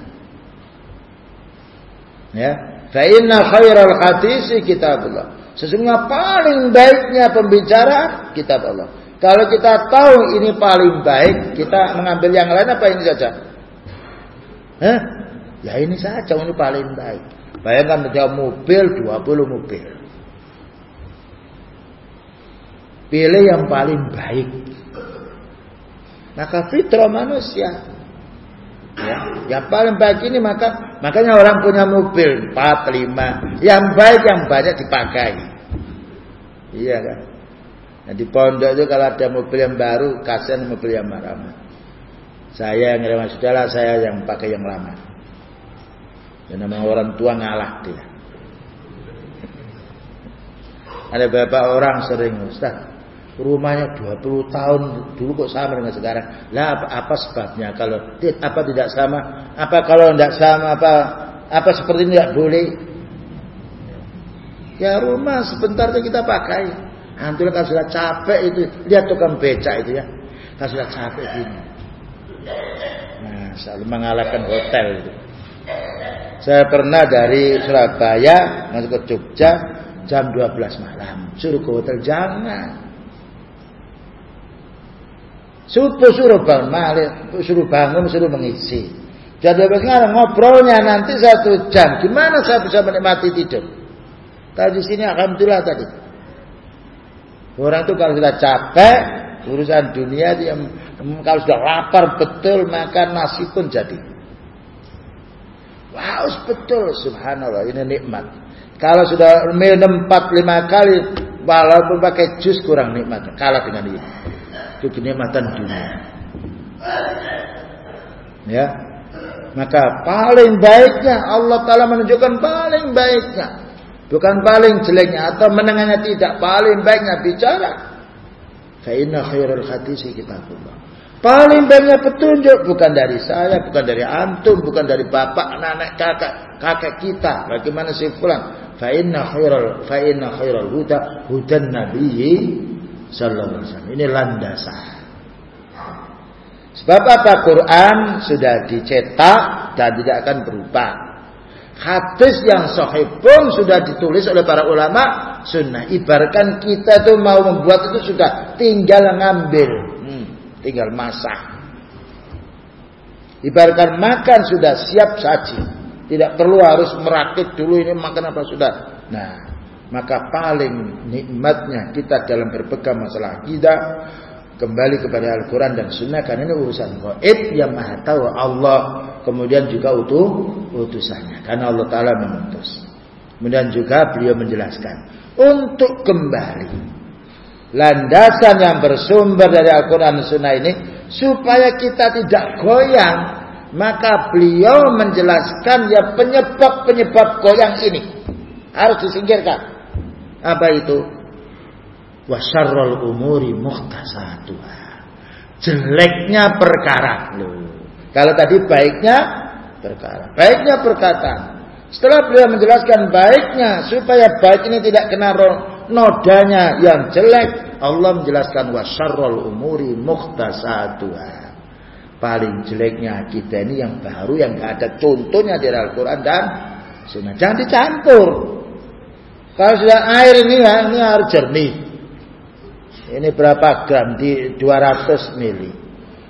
Ya. Fa'inna khairal hadisi kitabullah. Sesungguhnya paling baiknya pembicaraan kitab Allah. Kalau kita tahu ini paling baik, kita mengambil yang lain apa ini saja? Hah? Ya ini saja ini paling baik. Bayangkan ada mobil 20 mobil. Pilih yang paling baik. Maka fitrah manusia. Ya, yang paling baik ini maka makanya orang punya mobil 4 5. Yang baik yang banyak dipakai. Iya kan? Nah, di pondok itu kalau ada mobil yang baru, kasihan mobil yang lama. Saya yang lama sudahlah, saya yang pakai yang lama. Dan nama orang tua ngalah dia. Ada beberapa orang sering Ustaz, rumahnya 20 tahun dulu kok sama dengan sekarang. Lah apa, apa sebabnya? Kalau apa tidak sama? Apa kalau tidak sama? Apa apa seperti ini tidak boleh? Ya rumah sebentar kita pakai. Antum kan sudah capek itu, lihat tukang becak itu ya. Kan sudah capek ini. Nah, selalu mengalahkan hotel itu. Saya pernah dari Surabaya masuk ke Jogja jam 12 malam. Suruh ke hotel jangan. Subuh suruh bangun, suruh bangun, suruh mengisi. Jadi bagaimana ngobrolnya nanti satu jam. Gimana saya bisa menikmati tidur? Tadi sini alhamdulillah tadi. Orang itu kalau sudah capek urusan dunia dia kalau sudah lapar betul maka nasi pun jadi. Wow, betul subhanallah ini nikmat. Kalau sudah minum 4 5 kali walaupun pakai jus kurang nikmat, kalah dengan ini. Itu kenikmatan dunia. Ya, maka paling baiknya Allah Ta'ala menunjukkan paling baiknya. Bukan paling jeleknya atau menengahnya tidak. Paling baiknya bicara. Fa'inna khairul hadisi kitabullah. Paling baiknya petunjuk. Bukan dari saya, bukan dari antum, bukan dari bapak, anak, kakak, kakek kita. Bagaimana si pulang. Fa'inna khairul, fa'inna khairul huda, hudan nabiyyi sallallahu alaihi wasallam. Ini landasan. Sebab apa Quran sudah dicetak dan tidak akan berubah. Hadis yang sahih pun sudah ditulis oleh para ulama sunnah. Ibaratkan kita tuh mau membuat itu sudah tinggal ngambil, hmm, tinggal masak. Ibaratkan makan sudah siap saji, tidak perlu harus merakit dulu ini makan apa sudah. Nah, maka paling nikmatnya kita dalam berpegang masalah akidah kembali kepada Al-Quran dan Sunnah karena ini urusan gaib yang maha tahu Allah kemudian juga utuh utusannya karena Allah Taala mengutus. Kemudian juga beliau menjelaskan untuk kembali landasan yang bersumber dari Al-Quran dan Sunnah ini supaya kita tidak goyang maka beliau menjelaskan ya penyebab-penyebab goyang ini. Harus disingkirkan. Apa itu wa umuri muhtasatuha. Jeleknya perkara. Loh. Kalau tadi baiknya perkara. Baiknya perkataan. Setelah beliau menjelaskan baiknya supaya baik ini tidak kena nodanya yang jelek, Allah menjelaskan wa umuri muhtasatuha. Paling jeleknya kita ini yang baru yang gak ada contohnya di Al-Quran dan Sunnah. Jangan dicampur. Kalau sudah air ini ya, ini air jernih. Ini berapa gram? Di 200 mili.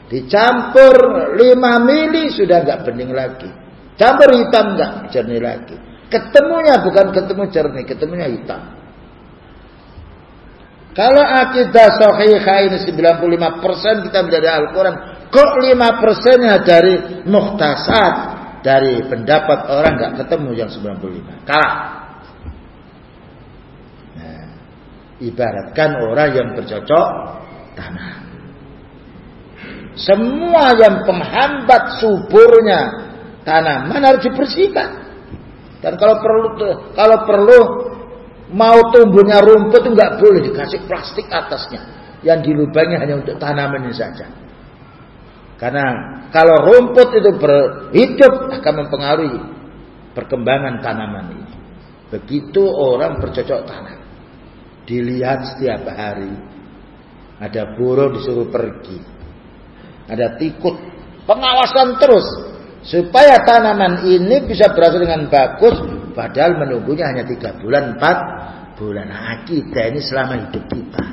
Dicampur 5 mili sudah nggak bening lagi. Campur hitam nggak jernih lagi. Ketemunya bukan ketemu jernih, ketemunya hitam. Kalau akidah sahihah ini 95% kita menjadi Al-Quran. Kok 5 persennya dari muhtasat. Dari pendapat orang nggak ketemu yang 95. Kalah. Ibaratkan orang yang bercocok tanah. Semua yang penghambat suburnya tanaman harus dibersihkan. Dan kalau perlu kalau perlu mau tumbuhnya rumput itu nggak boleh dikasih plastik atasnya. Yang dilubangnya hanya untuk tanaman ini saja. Karena kalau rumput itu berhidup akan mempengaruhi perkembangan tanaman ini. Begitu orang bercocok tanam dilihat setiap hari. Ada burung disuruh pergi. Ada tikut. Pengawasan terus. Supaya tanaman ini bisa berhasil dengan bagus. Padahal menunggunya hanya tiga bulan, empat bulan. Nah, kita ini selama hidup kita.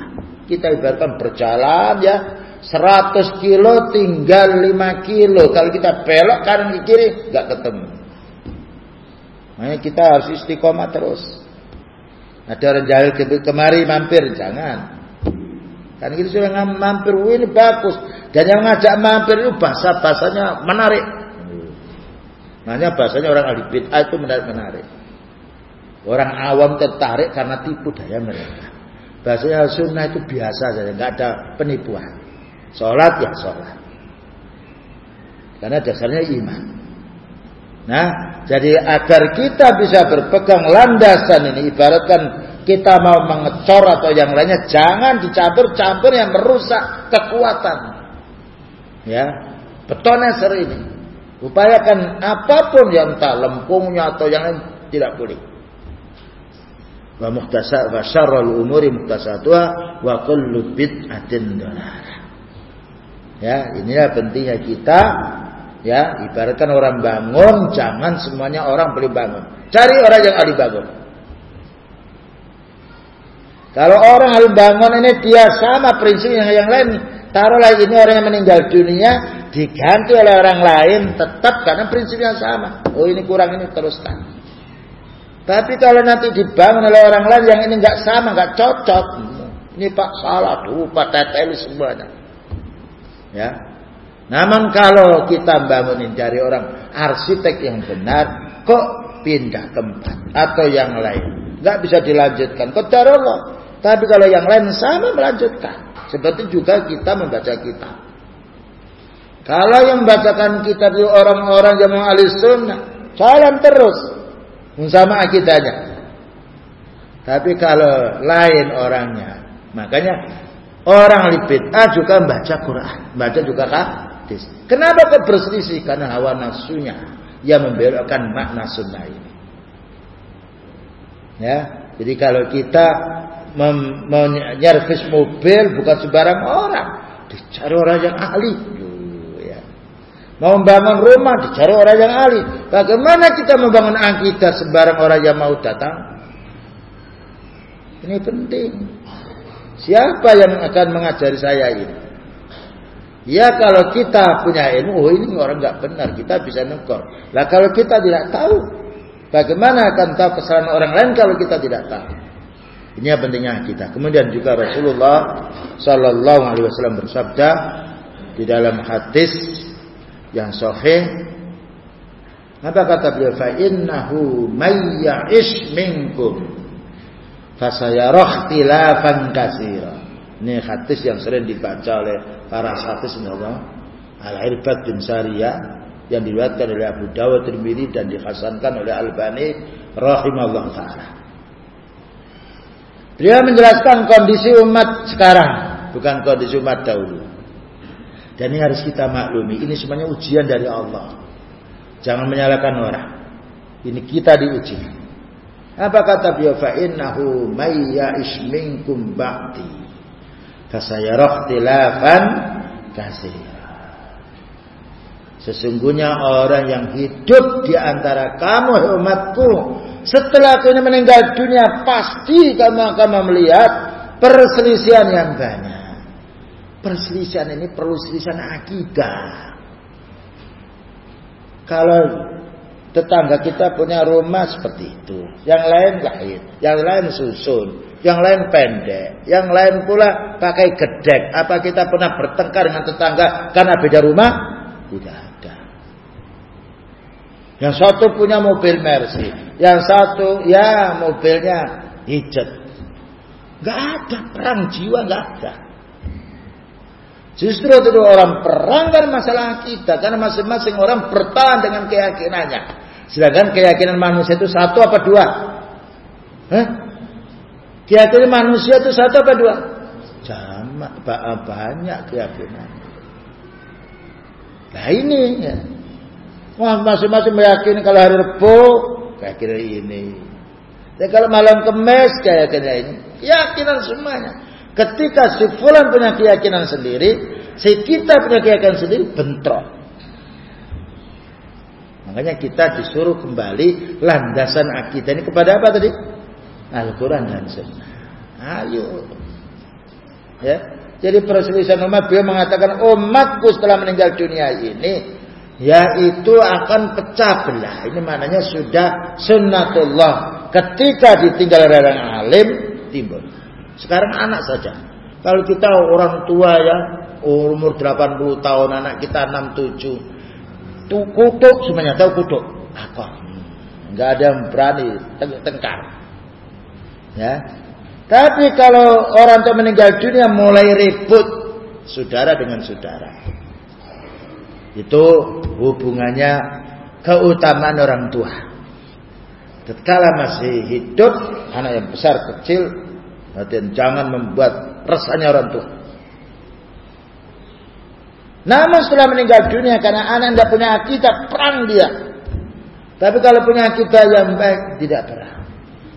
Kita ibaratkan berjalan ya. 100 kilo tinggal 5 kilo. Kalau kita belok kanan ke kiri, nggak ketemu. Makanya kita harus istiqomah terus. Ada orang jahil kemari mampir, jangan. Kan kita sudah mampir, ini bagus. Dan yang ngajak mampir itu bahasa bahasanya menarik. Makanya bahasanya orang ahli bid'ah itu menarik menarik. Orang awam tertarik karena tipu daya mereka. Bahasanya sunnah itu biasa saja, nggak ada penipuan. Sholat ya sholat. Karena dasarnya iman. Nah, jadi agar kita bisa berpegang landasan ini, ibaratkan kita mau mengecor atau yang lainnya, jangan dicampur-campur yang merusak kekuatan. Ya, betonnya seri ini. Upayakan apa pun yang entah lempungnya atau yang lain tidak boleh. Wa muhtasa wa syarrul umuri muhtasatuha wa kullu bid'atin dalalah. Ya, inilah pentingnya kita Ya, ibaratkan orang bangun, jangan semuanya orang boleh bangun. Cari orang yang ahli bangun. Kalau orang ahli bangun ini dia sama prinsipnya yang lain. Taruhlah ini orang yang meninggal dunia, diganti oleh orang lain tetap karena prinsipnya sama. Oh ini kurang ini teruskan. Tapi kalau nanti dibangun oleh orang lain yang ini nggak sama, nggak cocok, ini Pak salah tuh, Pak teteli semuanya. Ya. Namun kalau kita bangunin dari orang arsitek yang benar, kok pindah tempat atau yang lain, nggak bisa dilanjutkan. Kok Allah. Tapi kalau yang lain sama melanjutkan. Seperti juga kita membaca kitab. Kalau yang membacakan kitab itu orang-orang yang ahli sunnah, jalan terus sama akidahnya. Tapi kalau lain orangnya, makanya orang bid'ah juga membaca Quran, baca juga hadis. Kenapa kok berselisih? Karena hawa nafsunya yang membelokkan makna sunnah ini. Ya, jadi kalau kita menyervis mobil bukan sembarang orang, dicari orang yang ahli. Mau membangun rumah dicari orang yang ahli. Bagaimana kita membangun akidah sembarang orang yang mau datang? Ini penting. Siapa yang akan mengajari saya ini? Ya kalau kita punya ilmu, oh ini orang nggak benar, kita bisa negor. Lah kalau kita tidak tahu, bagaimana akan tahu kesalahan orang lain kalau kita tidak tahu? Ini pentingnya kita. Kemudian juga Rasulullah Sallallahu Alaihi Wasallam bersabda di dalam hadis yang sahih apa kata beliau fa innahu may ya'ish minkum fasayarah tilafan katsira ini hadis yang sering dibaca oleh para hadis Allah Al-Irbad bin Sariyah yang diriwayatkan oleh Abu Dawud Tirmidzi dan dihasankan oleh Albani rahimahullah taala. Beliau menjelaskan kondisi umat sekarang, bukan kondisi umat dahulu. Dan ini harus kita maklumi. Ini semuanya ujian dari Allah. Jangan menyalahkan orang. Ini kita diuji. Apa kata beliau? Fa innahu may ya'ish minkum. Fasayarah tilafan kasih. Sesungguhnya orang yang hidup di antara kamu umatku setelah ini meninggal dunia pasti kamu akan melihat perselisihan yang banyak. Perselisihan ini perlu selisihan akidah. Kalau tetangga kita punya rumah seperti itu, yang lain lain, yang lain susun, yang lain pendek, yang lain pula pakai gedek. Apa kita pernah bertengkar dengan tetangga karena beda rumah? Tidak ada. Yang satu punya mobil Mercy, yang satu ya mobilnya hijat. Gak ada perang jiwa, gak ada. Justru itu orang perang kan masalah kita. Karena masing-masing orang bertahan dengan keyakinannya. Sedangkan keyakinan manusia itu satu apa dua? Hah? Keyakinan manusia itu satu apa dua? Jamak, banyak keyakinan. Nah ini ya. Wah masing-masing meyakini kalau hari Rebo keyakinan ini. Dan kalau malam kemes keyakinan ini. Keyakinan semuanya. Ketika si fulan punya keyakinan sendiri, si kita punya keyakinan sendiri, bentrok. Makanya kita disuruh kembali landasan akidah ini kepada apa tadi? Al-Quran dan Sunnah. Ayo. Ya. Jadi perselisihan umat beliau mengatakan umatku setelah meninggal dunia ini yaitu akan pecah belah. Ini maknanya sudah sunnatullah. Ketika ditinggal orang alim timbul. Sekarang anak saja. Kalau kita orang tua ya, umur 80 tahun, anak kita 67. Tuh kutuk semuanya tahu kutuk. Apa? Enggak ada yang berani tengkar. Ya. Tapi kalau orang tua meninggal dunia mulai ribut saudara dengan saudara. Itu hubungannya keutamaan orang tua. Ketika masih hidup, anak yang besar kecil dan jangan membuat resahnya orang tua. Namun setelah meninggal dunia karena anak tidak punya akidah, perang dia. Tapi kalau punya akidah yang baik, tidak perang.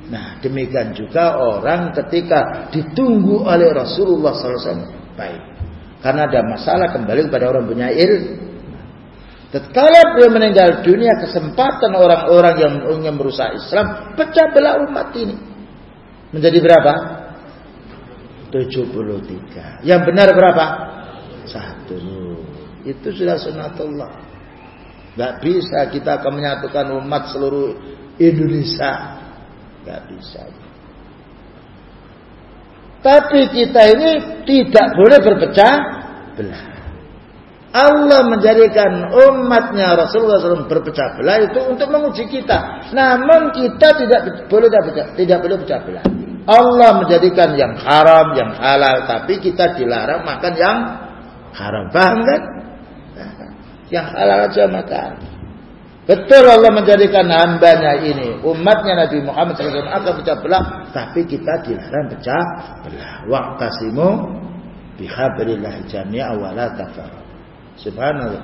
Nah demikian juga orang ketika ditunggu oleh Rasulullah SAW baik. Karena ada masalah kembali kepada orang punya ilmu. Tatkala dia meninggal dunia kesempatan orang-orang yang ingin merusak Islam pecah belah umat ini. Menjadi berapa? 73. Yang benar berapa? Satu. Itu sudah sunatullah. Gak bisa kita akan menyatukan umat seluruh Indonesia. Gak bisa. Tapi kita ini tidak boleh berpecah belah. Allah menjadikan umatnya Rasulullah SAW berpecah belah itu untuk menguji kita. Namun kita tidak boleh tidak, tidak boleh pecah belah. Allah menjadikan yang haram, yang halal, tapi kita dilarang makan yang haram. Paham kan? Yang halal aja makan. Betul Allah menjadikan hambanya ini, umatnya Nabi Muhammad SAW akan pecah belah, tapi kita dilarang pecah belah. Waqtasimu bihablillah jami'a wa la Subhanallah.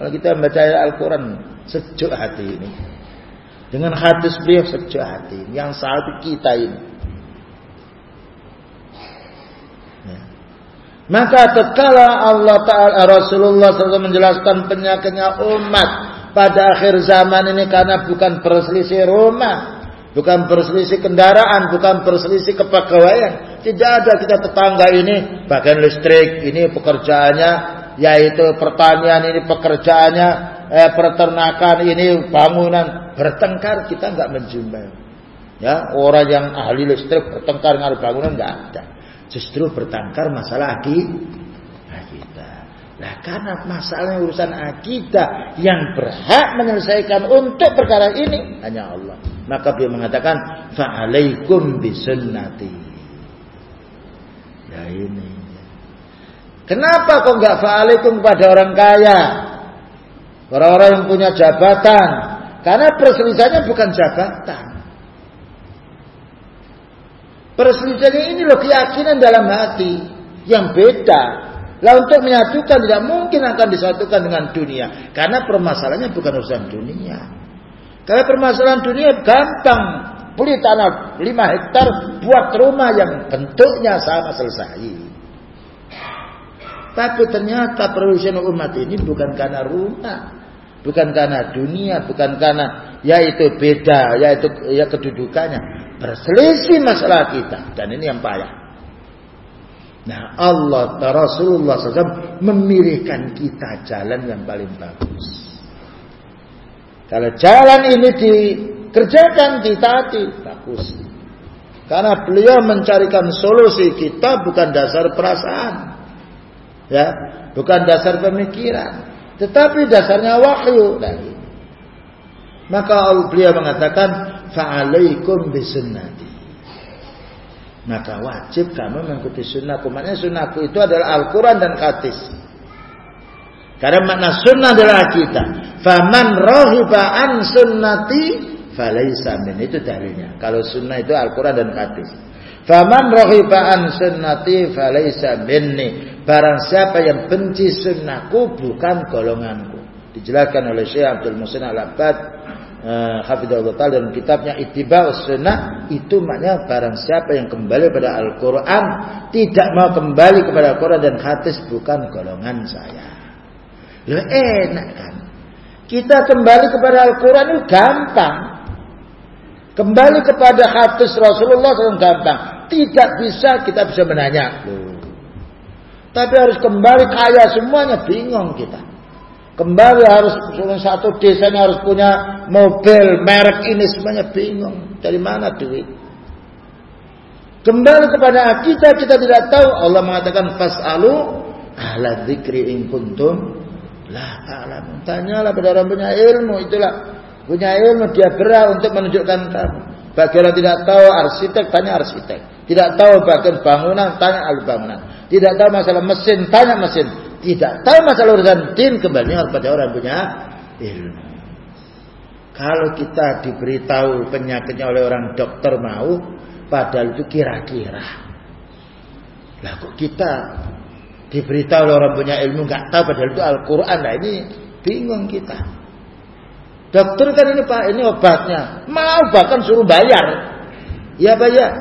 Kalau kita membaca Al-Quran sejuk hati ini. Dengan hadis beliau sejuk hati. Yang saat kita ini. Ya. Maka tatkala Allah Taala Rasulullah SAW menjelaskan penyakitnya umat pada akhir zaman ini karena bukan berselisih rumah, bukan berselisih kendaraan, bukan berselisih kepegawaian. Tidak ada kita tetangga ini bagian listrik, ini pekerjaannya yaitu pertanian ini pekerjaannya, eh, peternakan ini bangunan bertengkar kita nggak menjumpai. Ya, orang yang ahli listrik bertengkar dengan bangunan nggak ada. Justru bertengkar masalah kita. Nah, karena masalah urusan akidah yang berhak menyelesaikan untuk perkara ini hanya Allah. Maka dia mengatakan fa'alaikum bisunnati. Ya ini. Kenapa kok nggak fa'alikum kepada orang kaya? Orang-orang yang punya jabatan. Karena perselisihannya bukan jabatan. Perselisihannya ini loh keyakinan dalam hati. Yang beda. Lah untuk menyatukan tidak mungkin akan disatukan dengan dunia. Karena permasalahannya bukan urusan dunia. Karena permasalahan dunia gampang. Beli tanah 5 hektar buat rumah yang bentuknya sama selesai. Tapi ternyata perwujudan umat ini bukan karena rumah, bukan karena dunia, bukan karena yaitu beda, yaitu ya kedudukannya. Berselisih masalah kita dan ini yang payah. Nah Allah Rasulullah SAW memilihkan kita jalan yang paling bagus. Kalau jalan ini dikerjakan, ditaati, bagus. Karena beliau mencarikan solusi kita bukan dasar perasaan ya bukan dasar pemikiran tetapi dasarnya wahyu maka beliau mengatakan fa'alaikum bisunnati maka wajib kamu mengikuti sunnahku maknanya sunnahku itu adalah Al-Quran dan hadis. Karena makna sunnah adalah kita faman rohiba an sunnati falaisa min. Itu dalilnya. Kalau sunnah itu Al-Quran dan hadis. Faman rohiba an sunnati falaisa minni Barang siapa yang benci sunnahku bukan golonganku. Dijelaskan oleh Syekh Abdul Musin Al-Abbad uh, Hafidhullah Ta'ala dalam kitabnya Ittiba Sunnah itu maknanya barang siapa yang kembali pada Al-Quran tidak mau kembali kepada Al-Quran dan hadis bukan golongan saya. Loh enak kan? Kita kembali kepada Al-Quran itu gampang. Kembali kepada hadis Rasulullah itu gampang. Tidak bisa kita bisa menanya. Tapi harus kembali kaya semuanya bingung kita. Kembali harus satu desanya harus punya mobil merek ini semuanya bingung. Dari mana duit? Kembali kepada kita kita tidak tahu. Allah mengatakan fasalu ahla dzikri in kuntum la ta'lamun. Tanyalah pada orang punya ilmu itulah. Punya ilmu dia berhak untuk menunjukkan kamu. Bagi orang tidak tahu arsitek tanya arsitek. Tidak tahu bagian bangunan tanya ahli bangunan. Tidak tahu masalah mesin, tanya mesin. Tidak tahu masalah urusan din, kembali kepada orang punya ilmu. Kalau kita diberitahu penyakitnya oleh orang dokter mau, padahal itu kira-kira. Lah kok kita diberitahu oleh orang punya ilmu nggak tahu padahal itu Al-Quran. Nah ini bingung kita. Dokter kan ini pak, ini obatnya. Mau bahkan suruh bayar. Ya bayar.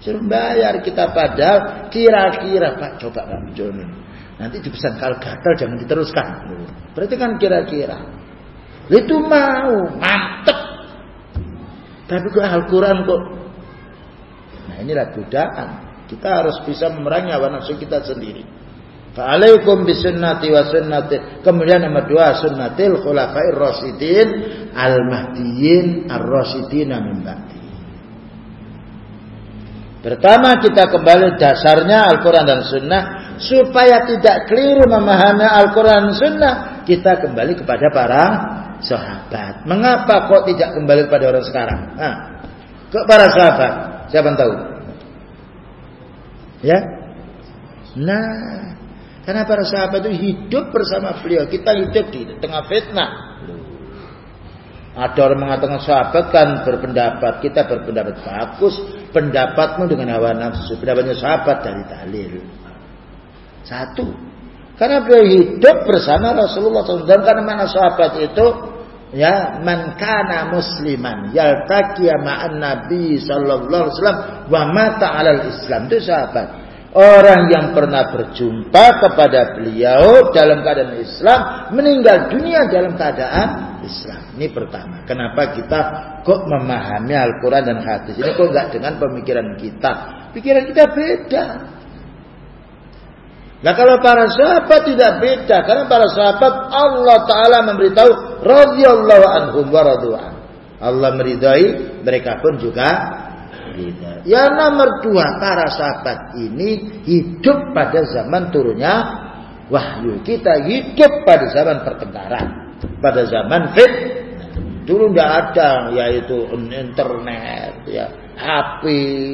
Suruh bayar kita padahal kira-kira Pak coba Pak Joni. Nanti dipesan kalau gatal jangan diteruskan. Berarti kan kira-kira. Itu mau mantep. Tapi kok Al-Quran kok. Nah inilah godaan. Kita harus bisa memerangi hawa nafsu kita sendiri. Fa'alaikum bisunnati wa sunnati. Kemudian nomor dua sunnatil khulafair rasyidin al-mahdiyyin ar-rasyidin min ba'di. Pertama kita kembali dasarnya Al-Quran dan Sunnah supaya tidak keliru memahami Al-Quran dan Sunnah kita kembali kepada para sahabat. Mengapa kok tidak kembali kepada orang sekarang? Nah, ke para sahabat. Siapa yang tahu? Ya? Nah, karena para sahabat itu hidup bersama beliau. Kita hidup di tengah fitnah. Ada orang mengatakan sahabat kan berpendapat. Kita berpendapat bagus. Pendapatmu dengan hawa nafsu. Pendapatnya sahabat dari dalil. Satu. Karena beliau hidup bersama Rasulullah SAW. Dan karena mana sahabat itu. Ya, man kana musliman yaltaqiya ma'an nabi sallallahu alaihi wasallam wa mata 'alal islam itu sahabat. Orang yang pernah berjumpa kepada beliau dalam keadaan Islam meninggal dunia dalam keadaan Islam. Ini pertama. Kenapa kita kok memahami Al-Quran dan hadis ini kok nggak dengan pemikiran kita? Pikiran kita beda. Nah kalau para sahabat tidak beda karena para sahabat Allah Taala memberitahu radhiyallahu anhum wa Allah meridai mereka pun juga ridha. Yang nomor dua, para sahabat ini hidup pada zaman turunnya wahyu. Kita hidup pada zaman pertengkaran. Pada zaman fit. Dulu tidak ada, yaitu internet, ya, HP,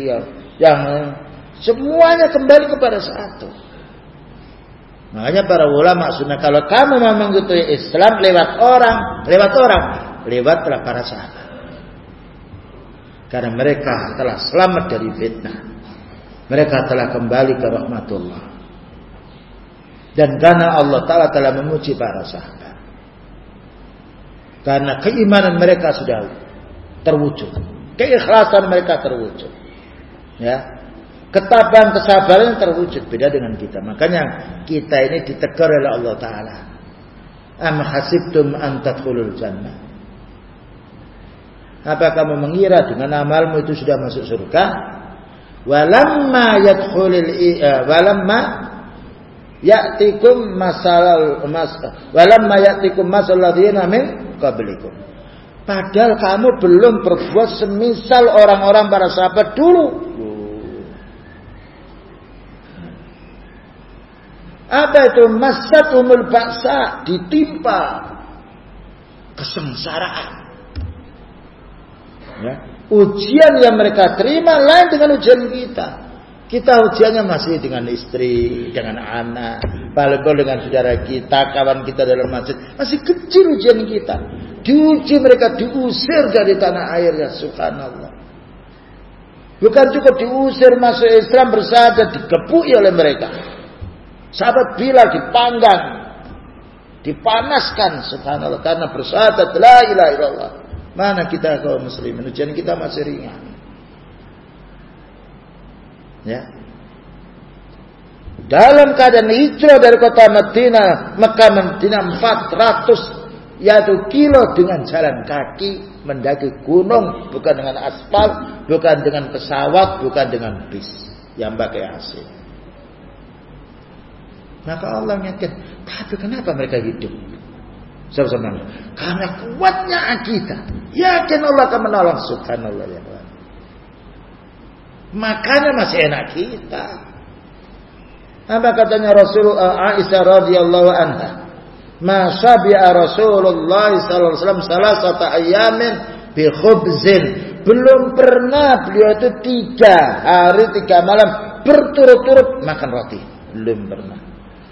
ya, yang semuanya kembali kepada satu. Makanya para ulama sunnah kalau kamu mau mengikuti Islam lewat orang, lewat orang, lewatlah para sahabat. Karena mereka telah selamat dari fitnah. Mereka telah kembali ke rahmatullah. Dan karena Allah Ta'ala telah memuji para sahabat. Karena keimanan mereka sudah terwujud. Keikhlasan mereka terwujud. Ya. Ketabahan kesabaran terwujud. Beda dengan kita. Makanya kita ini ditegur oleh Allah Ta'ala. Am hasibtum an jannah. Apa kamu mengira dengan amalmu itu sudah masuk surga? Walamma yadkhulul uh, walamma ya'tikum masalal mas walamma ya'tikum masalladina min qablikum. Padahal kamu belum berbuat semisal orang-orang para sahabat dulu. Apa itu umul baksa ditimpa kesengsaraan Ya. Ujian yang mereka terima lain dengan ujian kita. Kita ujiannya masih dengan istri, dengan anak, walaupun dengan saudara kita, kawan kita dalam masjid. Masih kecil ujian kita. Diuji mereka diusir dari tanah air ya subhanallah. Bukan cukup diusir masuk Islam bersada dikepuki oleh mereka. Sahabat bila dipanggang, dipanaskan subhanallah karena bersyahadat la ilaha illallah. Mana kita kaum muslimin? Ujian kita masih ringan. Ya. Dalam keadaan hijrah dari kota Madinah, Mekah Madinah 400 yaitu kilo dengan jalan kaki mendaki gunung bukan dengan aspal, bukan dengan pesawat, bukan dengan bis yang pakai AC. Maka Allah ingatkan, tapi kenapa mereka hidup? Sama-sama. Karena kuatnya akidah. Yakin Allah akan menolong. Subhanallah ya Allah. Makanya masih enak kita. Apa katanya Rasulullah eh, Aisyah radhiyallahu anha? Ma syabi'a Rasulullah sallallahu alaihi wasallam salasata ayamin bi khubzin. Belum pernah beliau itu tiga hari tiga malam berturut-turut makan roti. Belum pernah.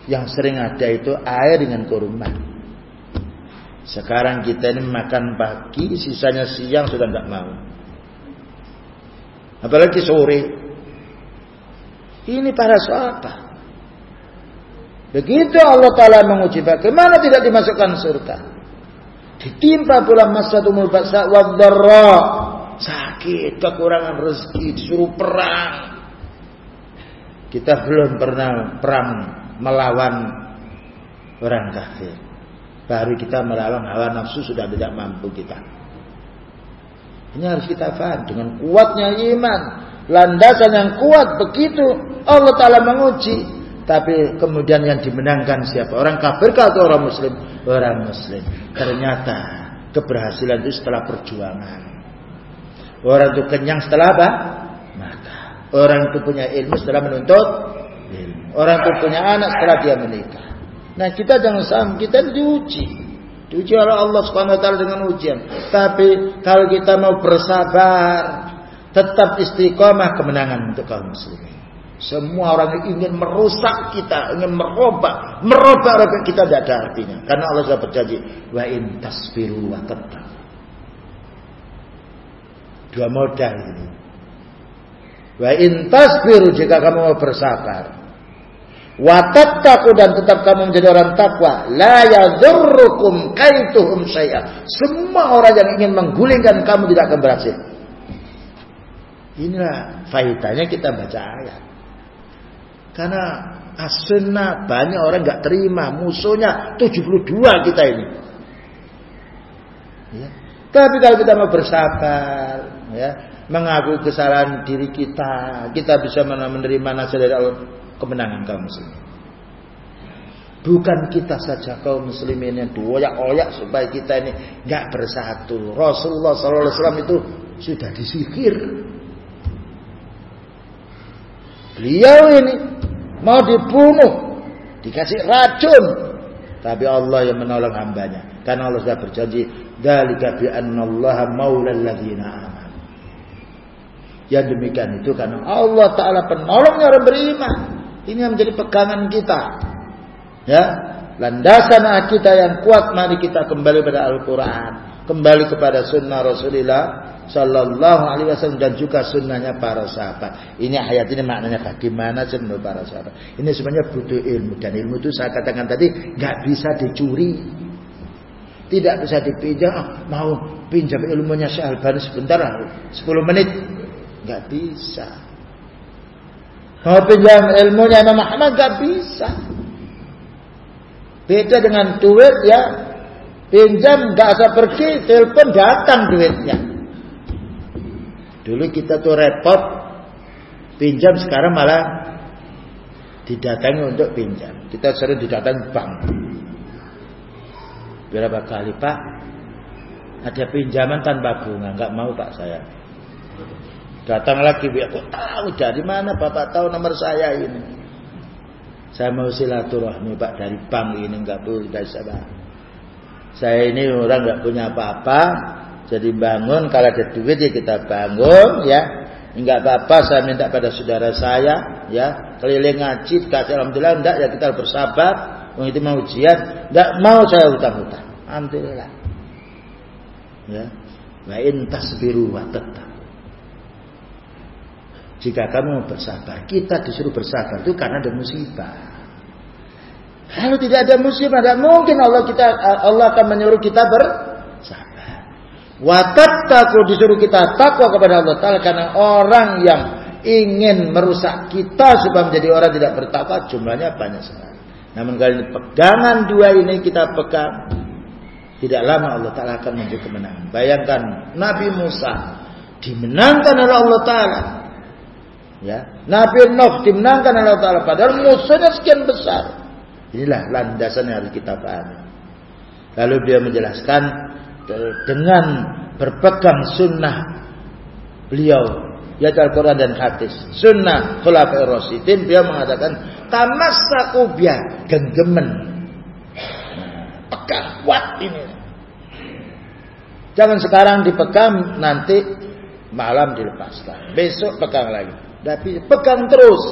Yang sering ada itu air dengan kurma. Sekarang kita ini makan pagi, sisanya siang sudah tidak mau. Apalagi sore. Ini para sahabat. Begitu Allah Ta'ala menguji bagaimana tidak dimasukkan surga. Ditimpa pula masa tumul baksa wadara. Sakit, kekurangan rezeki, disuruh perang. Kita belum pernah perang melawan orang kafir. Baru kita melawan hawa nafsu sudah tidak mampu kita. Ini harus kita paham dengan kuatnya iman. Landasan yang kuat begitu Allah Ta'ala menguji. Tapi kemudian yang dimenangkan siapa? Orang kafir atau orang muslim? Orang muslim. Ternyata keberhasilan itu setelah perjuangan. Orang itu kenyang setelah apa? Maka. Orang itu punya ilmu setelah menuntut ilmu. Orang itu punya anak setelah dia menikah. Nah kita jangan sampai kita diuji. Diuji oleh Allah taala dengan ujian. Tapi kalau kita mau bersabar, tetap istiqomah kemenangan untuk kaum muslimin. Semua orang yang ingin merusak kita, ingin merubah, merubah robek kita tidak ada artinya. Karena Allah sudah berjanji, wa in tasbiru wa tetap. Dua modal ini. Wa in tasbiru jika kamu mau bersabar. Wa tattaqu dan tetap kamu menjadi orang takwa, la yadhurrukum kaituhum syai'a. Semua orang yang ingin menggulingkan kamu tidak akan berhasil. Inilah faedahnya kita baca ayat. Karena as banyak orang nggak terima, musuhnya 72 kita ini. Ya. Tapi kalau kita mau bersabar, ya, mengaku kesalahan diri kita, kita bisa menerima nasihat dari Allah, kemenangan kaum muslimin. Bukan kita saja kaum muslimin yang dioyak-oyak supaya kita ini nggak bersatu. Rasulullah SAW itu sudah disihir. Beliau ini mau dibunuh, dikasih racun. Tapi Allah yang menolong hambanya. Karena Allah sudah berjanji, "Dzalika bi annallaha maulal ladzina amanu." Yang demikian itu karena Allah taala penolongnya orang beriman. Ini yang menjadi pegangan kita. Ya, landasan kita yang kuat mari kita kembali pada Al-Qur'an, kembali kepada sunnah Rasulullah Sallallahu Alaihi Wasallam dan juga sunnahnya para sahabat. Ini ayat ini maknanya bagaimana sunnah para sahabat. Ini sebenarnya butuh ilmu dan ilmu itu saya katakan tadi nggak bisa dicuri, tidak bisa dipinjam. Oh, mau pinjam ilmunya Syekh Albani sebentar, 10 menit, nggak bisa. Mau pinjam ilmunya Imam Muhammad nggak bisa. Beda dengan duit ya, pinjam nggak usah pergi, telepon datang duitnya. Dulu kita tuh repot pinjam sekarang malah didatangi untuk pinjam. Kita sering didatangi bank. Berapa kali Pak? Ada pinjaman tanpa bunga, nggak mau Pak saya. Datang lagi, aku tahu dari mana Bapak tahu nomor saya ini. Saya mau silaturahmi Pak dari bank ini nggak boleh dari saya. Saya ini orang nggak punya apa-apa, jadi bangun kalau ada duit ya kita bangun ya. Enggak apa-apa saya minta pada saudara saya ya, keliling ngaji kasih alhamdulillah enggak ya kita bersabar. Wong itu mau ujian, enggak mau saya hutang-hutang. Alhamdulillah. Ya. Wa in tasbiru wa tetap. Jika kamu bersabar, kita disuruh bersabar itu karena ada musibah. Kalau tidak ada musibah, tidak mungkin Allah kita Allah akan menyuruh kita bersabar. Watattaku disuruh kita takwa kepada Allah Ta'ala karena orang yang ingin merusak kita supaya menjadi orang tidak bertakwa jumlahnya banyak sekali. Namun kali ini pegangan dua ini kita pegang tidak lama Allah Ta'ala akan menjadi kemenangan. Bayangkan Nabi Musa dimenangkan oleh Allah Ta'ala. Ya, Nabi Nuh dimenangkan Allah Ta'ala. Padahal musuhnya sekian besar. Inilah landasan yang harus kita pahami. Lalu beliau menjelaskan dengan berpegang sunnah beliau ya Al-Quran dan hadis sunnah khulafai rasidin beliau mengatakan tamassaku biya genggemen pegang kuat ini jangan sekarang dipegang nanti malam dilepaskan besok pegang lagi tapi pegang terus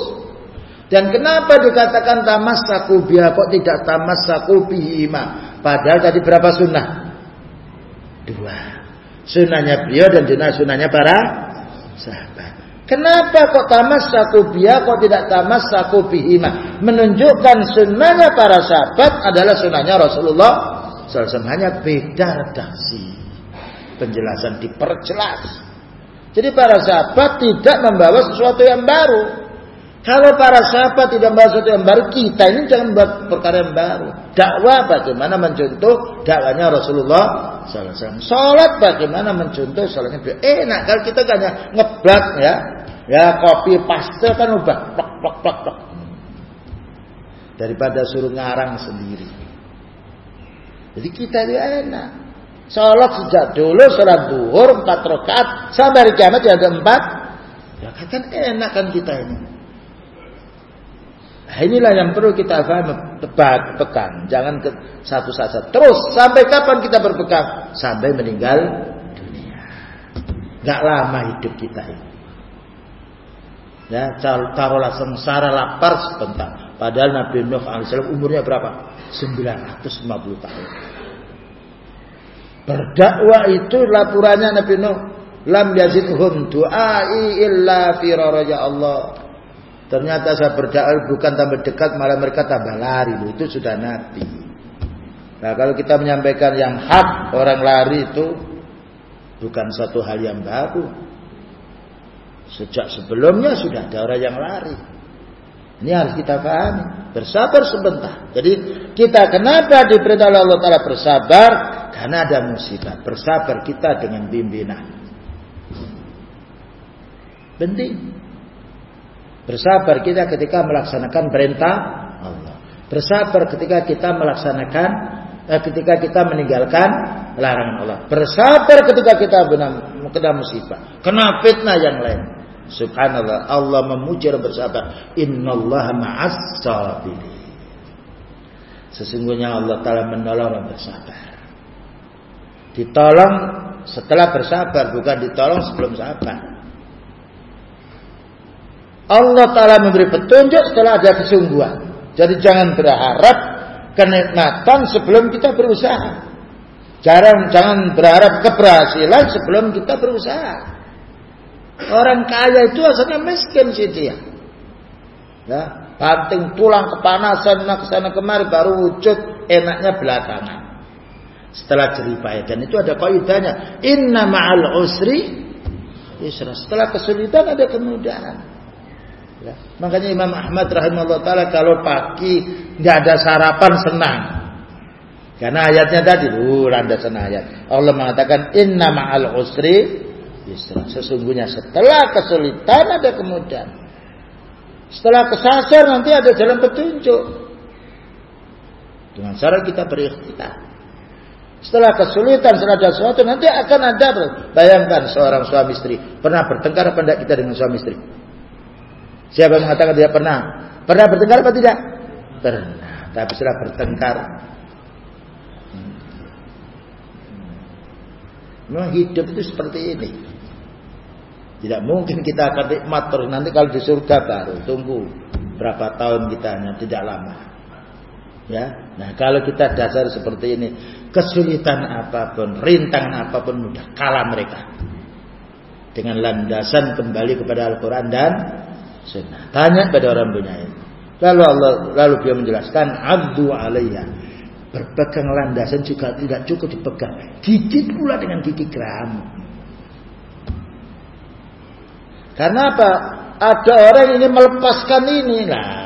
dan kenapa dikatakan tamassaku biya kok tidak tamassaku bihima padahal tadi berapa sunnah Dua. Sunnahnya beliau dan sunnah sunnahnya para sahabat. Kenapa kok tamas biya kok tidak tamas satu bihima? Menunjukkan sunnahnya para sahabat adalah sunnahnya Rasulullah SAW. Hanya beda redaksi. Penjelasan diperjelas. Jadi para sahabat tidak membawa sesuatu yang baru. Kalau para sahabat tidak membawa sesuatu yang baru, kita ini jangan buat perkara yang baru. Dakwah bagaimana mencontoh dakwanya Rasulullah SAW. Sholat bagaimana mencontoh sholatnya beliau. Enak kalau kita hanya ngeblak ya. Ya kopi paste kan ubah plak plak plak plak. daripada suruh ngarang sendiri. Jadi kita itu enak. Sholat sejak dulu, sholat duhur, empat rakaat, sampai hari kiamat ya ada empat. Ya kan enak kan kita ini. Nah, inilah yang perlu kita paham pegang. Jangan ke satu saja. Terus sampai kapan kita berpegang? Sampai meninggal dunia. Gak lama hidup kita ini. Ya, taruhlah sengsara lapar sebentar. Padahal Nabi Nuh AS umurnya berapa? 950 tahun. Berdakwah itu laporannya Nabi Nuh. Lam yazidhum du'ai illa firaraja Allah. Ternyata saya berdakwah bukan tambah dekat malah mereka tambah lari. Itu sudah Nabi. Nah kalau kita menyampaikan yang hak orang lari itu bukan satu hal yang baru. Sejak sebelumnya sudah ada orang yang lari. Ini harus kita pahami. Bersabar sebentar. Jadi kita kenapa diperintah Allah Ta'ala bersabar? Karena ada musibah. Bersabar kita dengan bimbingan. Penting. Bersabar kita ketika melaksanakan perintah Allah. Bersabar ketika kita melaksanakan eh, ketika kita meninggalkan larangan Allah. Bersabar ketika kita benar kena musibah, kena fitnah yang lain. Subhanallah, Allah memuji bersabar. Innallaha ma'as. Sesungguhnya Allah Ta'ala menolong bersabar. Ditolong setelah bersabar, bukan ditolong sebelum sabar. Allah Ta'ala memberi petunjuk setelah ada kesungguhan. Jadi jangan berharap kenikmatan sebelum kita berusaha. Jarang jangan berharap keberhasilan sebelum kita berusaha. Orang kaya itu asalnya miskin sih dia. Ya, banting tulang kepanasan nak sana kemari baru wujud enaknya belakangan. Setelah jeripaya dan itu ada kaidahnya. Inna ma'al usri yusra. Setelah kesulitan ada kemudahan. Ya. Makanya Imam Ahmad rahimahullah taala kalau pagi nggak ada sarapan senang. Karena ayatnya tadi, uh, landasan ayat. Allah mengatakan inna ma'al usri yusra. Sesungguhnya setelah kesulitan ada kemudahan. Setelah kesasar nanti ada jalan petunjuk. Dengan cara kita berikhtiar. Setelah kesulitan, setelah ada sesuatu, nanti akan ada. Bayangkan seorang suami istri. Pernah bertengkar apa tidak kita dengan suami istri? Siapa yang mengatakan tidak pernah? Pernah bertengkar apa tidak? Pernah. Tapi setelah bertengkar. Memang hidup itu seperti ini. Tidak mungkin kita akan nikmat terus nanti kalau di surga baru tunggu berapa tahun kita tidak lama. Ya, nah kalau kita dasar seperti ini, kesulitan apa pun, rintangan apa pun mudah kalah mereka. Dengan landasan kembali kepada Al-Quran dan Sunnah. Tanya pada orang punya ini. Lalu Allah, lalu dia menjelaskan, Abdu alaiya. Berpegang landasan juga tidak cukup dipegang. Gigit pula dengan gigi geram. Karena apa? Ada orang ingin melepaskan ini. Nah,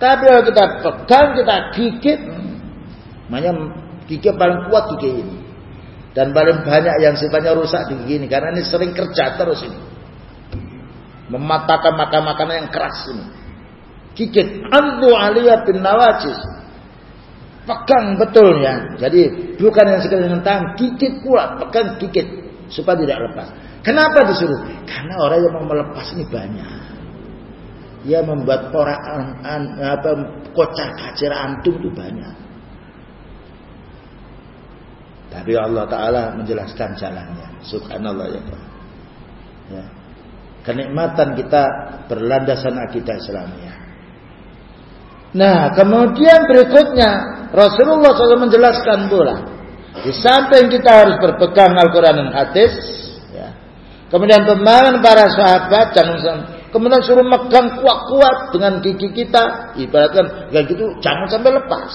tapi kalau kita pegang, kita gigit, makanya gigi paling kuat gigi ini. Dan paling banyak yang sifatnya rusak di gigi ini. Karena ini sering kerja terus ini. Mematahkan makanan-makanan yang keras ini. Gigit. Andu aliyah bin nawajis. Pegang betul ya. Jadi bukan yang dengan tangan. Gigit pula. Pegang gigit. Supaya tidak lepas. Kenapa disuruh? Karena orang yang mau melepas ini banyak. Dia membuat orang an, apa kocak kacir antum itu banyak. Tapi Allah Taala menjelaskan jalannya. Subhanallah ya Ya. Kenikmatan kita berlandasan akidah Islamiyah. Nah, kemudian berikutnya Rasulullah SAW menjelaskan pula. Di samping kita harus berpegang Al-Quran dan hadis, Kemudian pemahaman para sahabat jangan kemudian suruh megang kuat-kuat dengan gigi kita, ibaratkan kayak gitu jangan sampai lepas.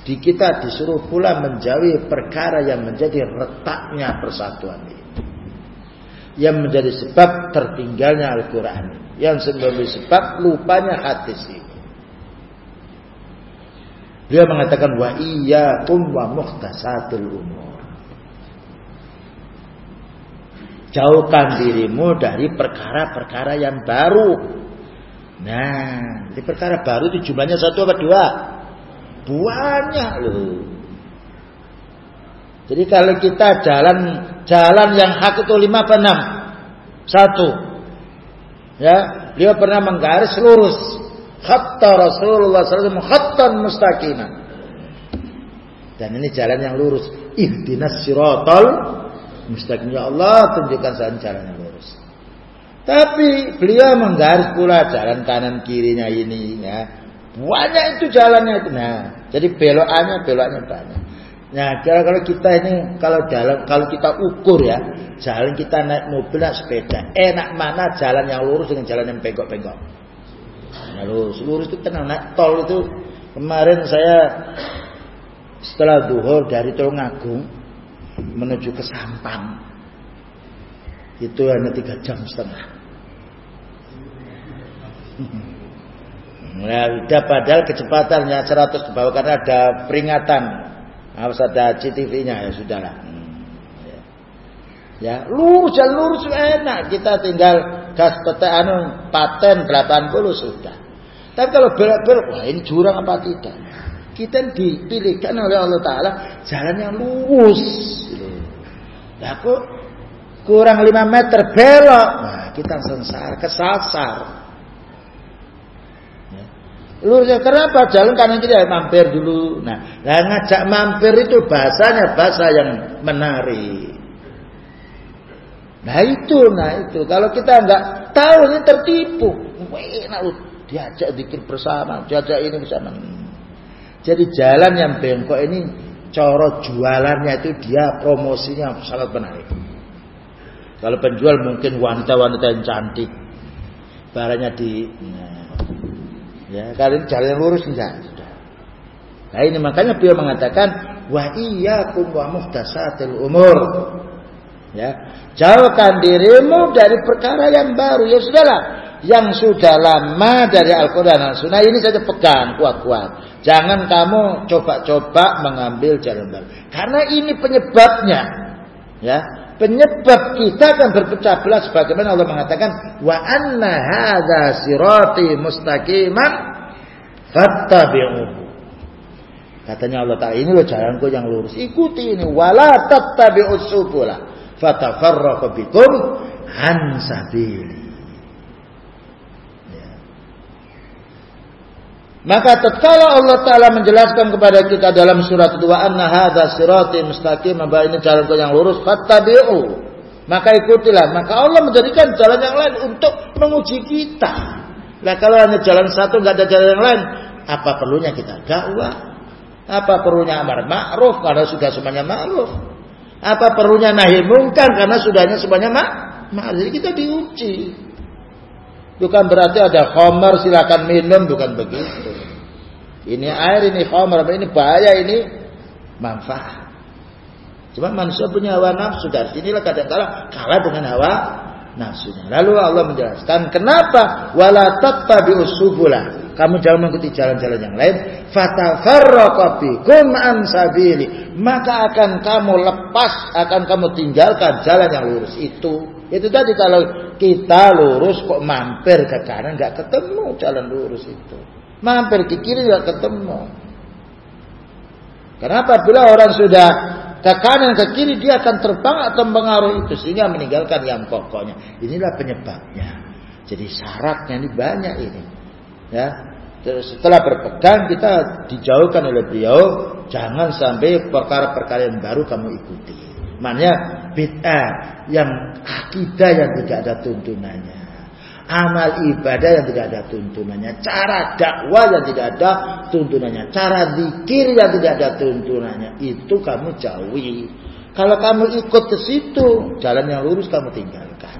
Di kita disuruh pula menjauhi perkara yang menjadi retaknya persatuan ini. Yang menjadi sebab tertinggalnya Al-Quran. Yang sebagai sebab lupanya hadis ini. Dia mengatakan wa iyyakum wa muhtasatul umur. Jauhkan dirimu dari perkara-perkara yang baru. Nah, di perkara baru itu jumlahnya satu apa dua? Banyak loh. Jadi kalau kita jalan jalan yang hak itu lima apa enam? Satu. Ya, beliau pernah menggaris lurus. Khatta Rasulullah SAW khattan mustaqimah. Dan ini jalan yang lurus. Ihdinas siratal mustaqim. Ya Allah, tunjukkan saya jalan yang lurus. Tapi beliau menggaris pula jalan kanan kirinya ini ya. Banyak itu jalannya itu. Nah, jadi belokannya belokannya banyak. Nah, kalau kita ini kalau jalan kalau kita ukur ya, jalan kita naik mobil naik sepeda, enak mana jalan yang lurus dengan jalan yang bengkok-bengkok. Nah, lurus, lurus itu tenang naik tol itu kemarin saya setelah duhur dari Tulungagung menuju ke Sampang itu hanya tiga jam setengah. Nah, udah padahal kecepatannya 100 ke bawah karena ada peringatan harus ada CTV-nya ya sudahlah. Ya. ya, lurus jalan lurus enak. Kita tinggal gas tetek anu paten 80 sudah. Tapi kalau belok-belok, wah jurang apa tidak? Kita dipilihkan oleh Allah Taala jalan yang lurus. Ya kok kurang 5 meter belok, nah kita sensar, kesasar. Lurusnya kenapa? Jalan kanan kiri mampir dulu. Nah, nah ngajak mampir itu bahasanya bahasa yang menarik. Nah itu, nah itu. Kalau kita nggak tahu ini tertipu. Enak diajak dikir bersama, diajak ini bersama. Jadi jalan yang bengkok ini coro jualannya itu dia promosinya sangat menarik. Kalau penjual mungkin wanita-wanita yang cantik, barangnya di nah, Ya, kalian jalan lurus enggak? Sudah. Nah ini makanya beliau mengatakan wa iyyakum wa muhtasatil umur. Ya, jauhkan dirimu dari perkara yang baru. Ya sudahlah, yang sudah lama dari Al-Qur'an dan Sunnah ini saja pegang kuat-kuat. Jangan kamu coba-coba mengambil jalan baru. Karena ini penyebabnya. Ya, penyebab kita akan berpecah belah sebagaimana Allah mengatakan wa anna hadza sirati mustaqiman fattabi'uhu katanya Allah Taala ini loh jalanku yang lurus ikuti ini wala tattabi'us subula fatafarraqu bikum an sabili Maka tatkala Allah Taala menjelaskan kepada kita dalam surat 2 anna hadza sirati mustaqim bahwa ini jalan yang lurus fattabi'u. Maka ikutilah. Maka Allah menjadikan jalan yang lain untuk menguji kita. Nah kalau hanya jalan satu nggak ada jalan yang lain, apa perlunya kita dakwah? Apa perlunya amar ma'ruf karena sudah semuanya ma'ruf? Apa perlunya nahi mungkar karena sudahnya semuanya ma ma'ruf? Jadi kita diuji. Bukan berarti ada khamar silakan minum, bukan begitu. Ini air, ini khamar, ini bahaya, ini manfaat. Cuma manusia punya hawa nafsu dari sinilah kadang-kala kalah dengan hawa nafsunya. Lalu Allah menjelaskan kenapa wala tattabi'us subula. Kamu jangan mengikuti jalan-jalan yang lain. Fatafarraqa bikum an sabili. Maka akan kamu lepas, akan kamu tinggalkan jalan yang lurus itu. Itu tadi kalau kita lurus kok mampir ke kanan nggak ketemu jalan lurus itu. Mampir ke kiri nggak ketemu. Kenapa? Bila orang sudah ke kanan ke kiri dia akan terbang atau mengaruh itu sehingga meninggalkan yang pokoknya. Inilah penyebabnya. Jadi syaratnya ini banyak ini. Ya. Setelah berpegang kita dijauhkan oleh beliau jangan sampai perkara-perkara yang baru kamu ikuti. Maknanya bid'ah yang akidah yang tidak ada tuntunannya. Amal ibadah yang tidak ada tuntunannya. Cara dakwah yang tidak ada tuntunannya. Cara zikir yang tidak ada tuntunannya. Itu kamu jauhi. Kalau kamu ikut ke situ, jalan yang lurus kamu tinggalkan.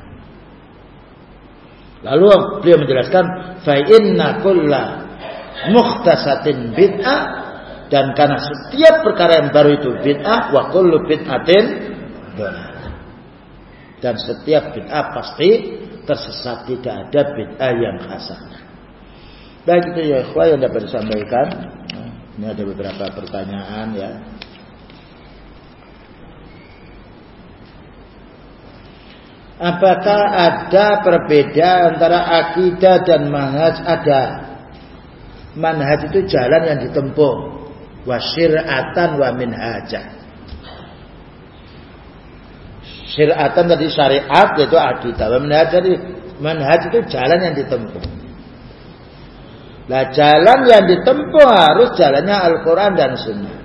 Lalu beliau menjelaskan, fa inna kulla mukhtasatin bid'ah dan karena setiap perkara yang baru itu bid'ah wa kullu bid'atin dan setiap bid'ah pasti tersesat tidak ada bid'ah yang hasanah. Baik itu ya ikhwah yang dapat disampaikan. Ini ada beberapa pertanyaan ya. Apakah ada perbedaan antara akidah dan manhaj? Ada. Manhaj itu jalan yang ditempuh. Wasyir'atan wa minhajah. Syir'atan tadi syariat yaitu akidah. Wa minhaj tadi manhaj itu jalan yang ditempuh. Nah jalan yang ditempuh harus jalannya Al-Quran dan Sunnah.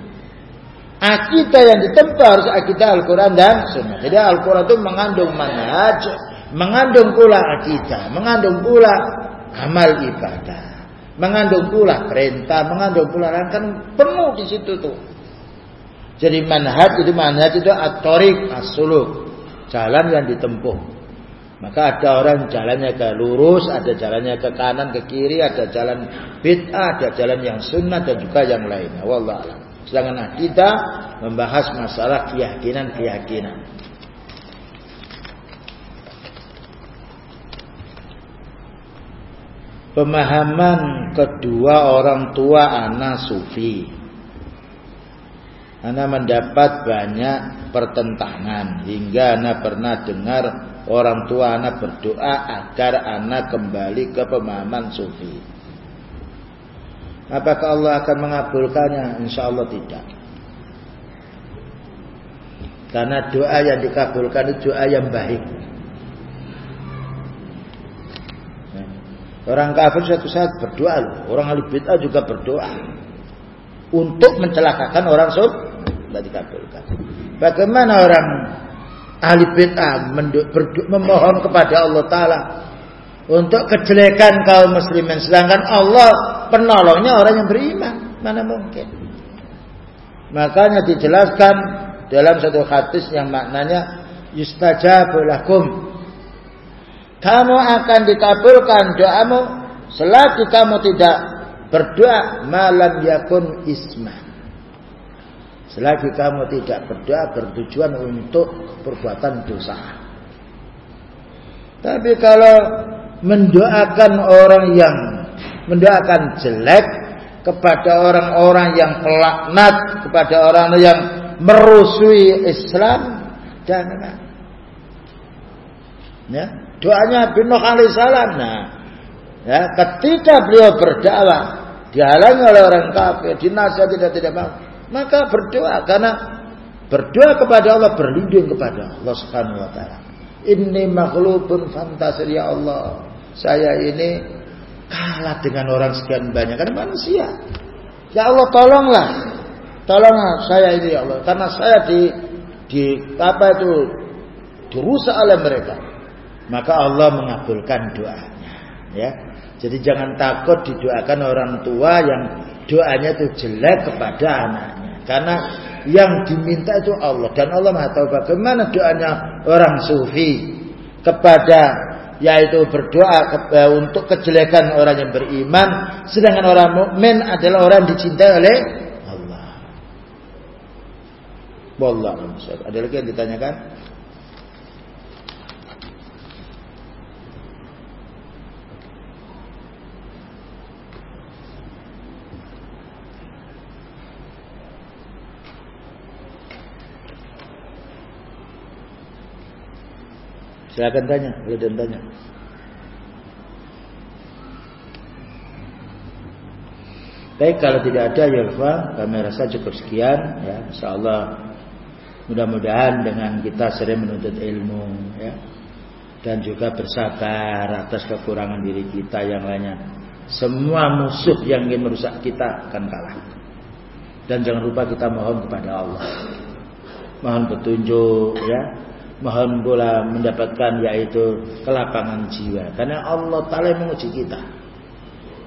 Akidah yang ditempuh harus akidah Al-Quran dan Sunnah. Jadi Al-Quran itu mengandung manhaj, mengandung pula akidah, mengandung pula amal ibadah, mengandung pula perintah, mengandung pula kan penuh di situ tuh. Jadi manhaj itu manhaj itu atorik asuluk, jalan yang ditempuh. Maka ada orang jalannya ke lurus, ada jalannya ke kanan, ke kiri, ada jalan bid'ah, ada jalan yang sunnah dan juga yang lainnya. Wallah Sedangkan kita membahas masalah keyakinan-keyakinan. Pemahaman kedua orang tua anak sufi. Anak mendapat banyak pertentangan hingga anak pernah dengar orang tua anak berdoa agar anak kembali ke pemahaman sufi. Apakah Allah akan mengabulkannya? Insya Allah tidak. Karena doa yang dikabulkan itu doa yang baik. Orang kafir suatu saat berdoa. Orang ahli bid'ah juga berdoa. Untuk mencelakakan orang sub. Tidak dikabulkan. Bagaimana orang ahli bid'ah memohon kepada Allah Ta'ala untuk kejelekan kaum muslimin sedangkan Allah penolongnya orang yang beriman? Mana mungkin? Makanya dijelaskan dalam satu hadis yang maknanya yustajabu lakum. Kamu akan dikabulkan doamu selagi kamu tidak berdoa malam yakun isma selagi kamu tidak berdoa bertujuan untuk perbuatan dosa. Tapi kalau mendoakan orang yang mendoakan jelek kepada orang-orang yang pelaknat kepada orang yang merusui Islam jangan ya doanya bin Nuh alaihissalam nah ya ketika beliau berdakwah dihalangi oleh orang kafir dinasihat tidak tidak mau maka berdoa karena berdoa kepada Allah berlindung kepada Allah Subhanahu wa taala ini makhlubun fantasir ya Allah. Saya ini kalah dengan orang sekian banyak kan manusia. Ya Allah tolonglah. Tolonglah saya ini ya Allah karena saya di di apa itu dirusak oleh mereka. Maka Allah mengabulkan doanya, ya. Jadi jangan takut didoakan orang tua yang doanya itu jelek kepada anaknya. Karena yang diminta itu Allah dan Allah Maha tahu bagaimana doanya orang sufi kepada yaitu berdoa eh, untuk kejelekan orang yang beriman sedangkan orang mukmin adalah orang dicintai oleh Allah. Wallahu Ada lagi yang ditanyakan? Silakan tanya, boleh dan tanya. Baik kalau tidak ada ya kami rasa cukup sekian ya. Insyaallah mudah-mudahan dengan kita sering menuntut ilmu ya dan juga bersabar atas kekurangan diri kita yang lainnya. Semua musuh yang ingin merusak kita akan kalah. Dan jangan lupa kita mohon kepada Allah. Mohon petunjuk ya mohon pula mendapatkan yaitu kelapangan jiwa. Karena Allah taala menguji kita.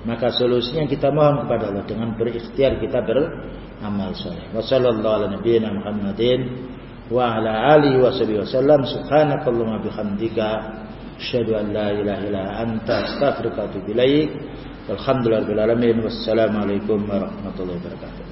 Maka solusinya kita mohon kepada Allah. Dengan berikhtiar kita beramal soleh. Wa sallallahu ala nabiyyina Muhammadin wa ala alihi wa sahbihi wasallam subhanakallahumma bihamdika asyhadu an la ilaha illa anta astaghfiruka wa atubu ilaik. Walhamdulillahirabbil alamin. Wassalamu alaikum warahmatullahi wabarakatuh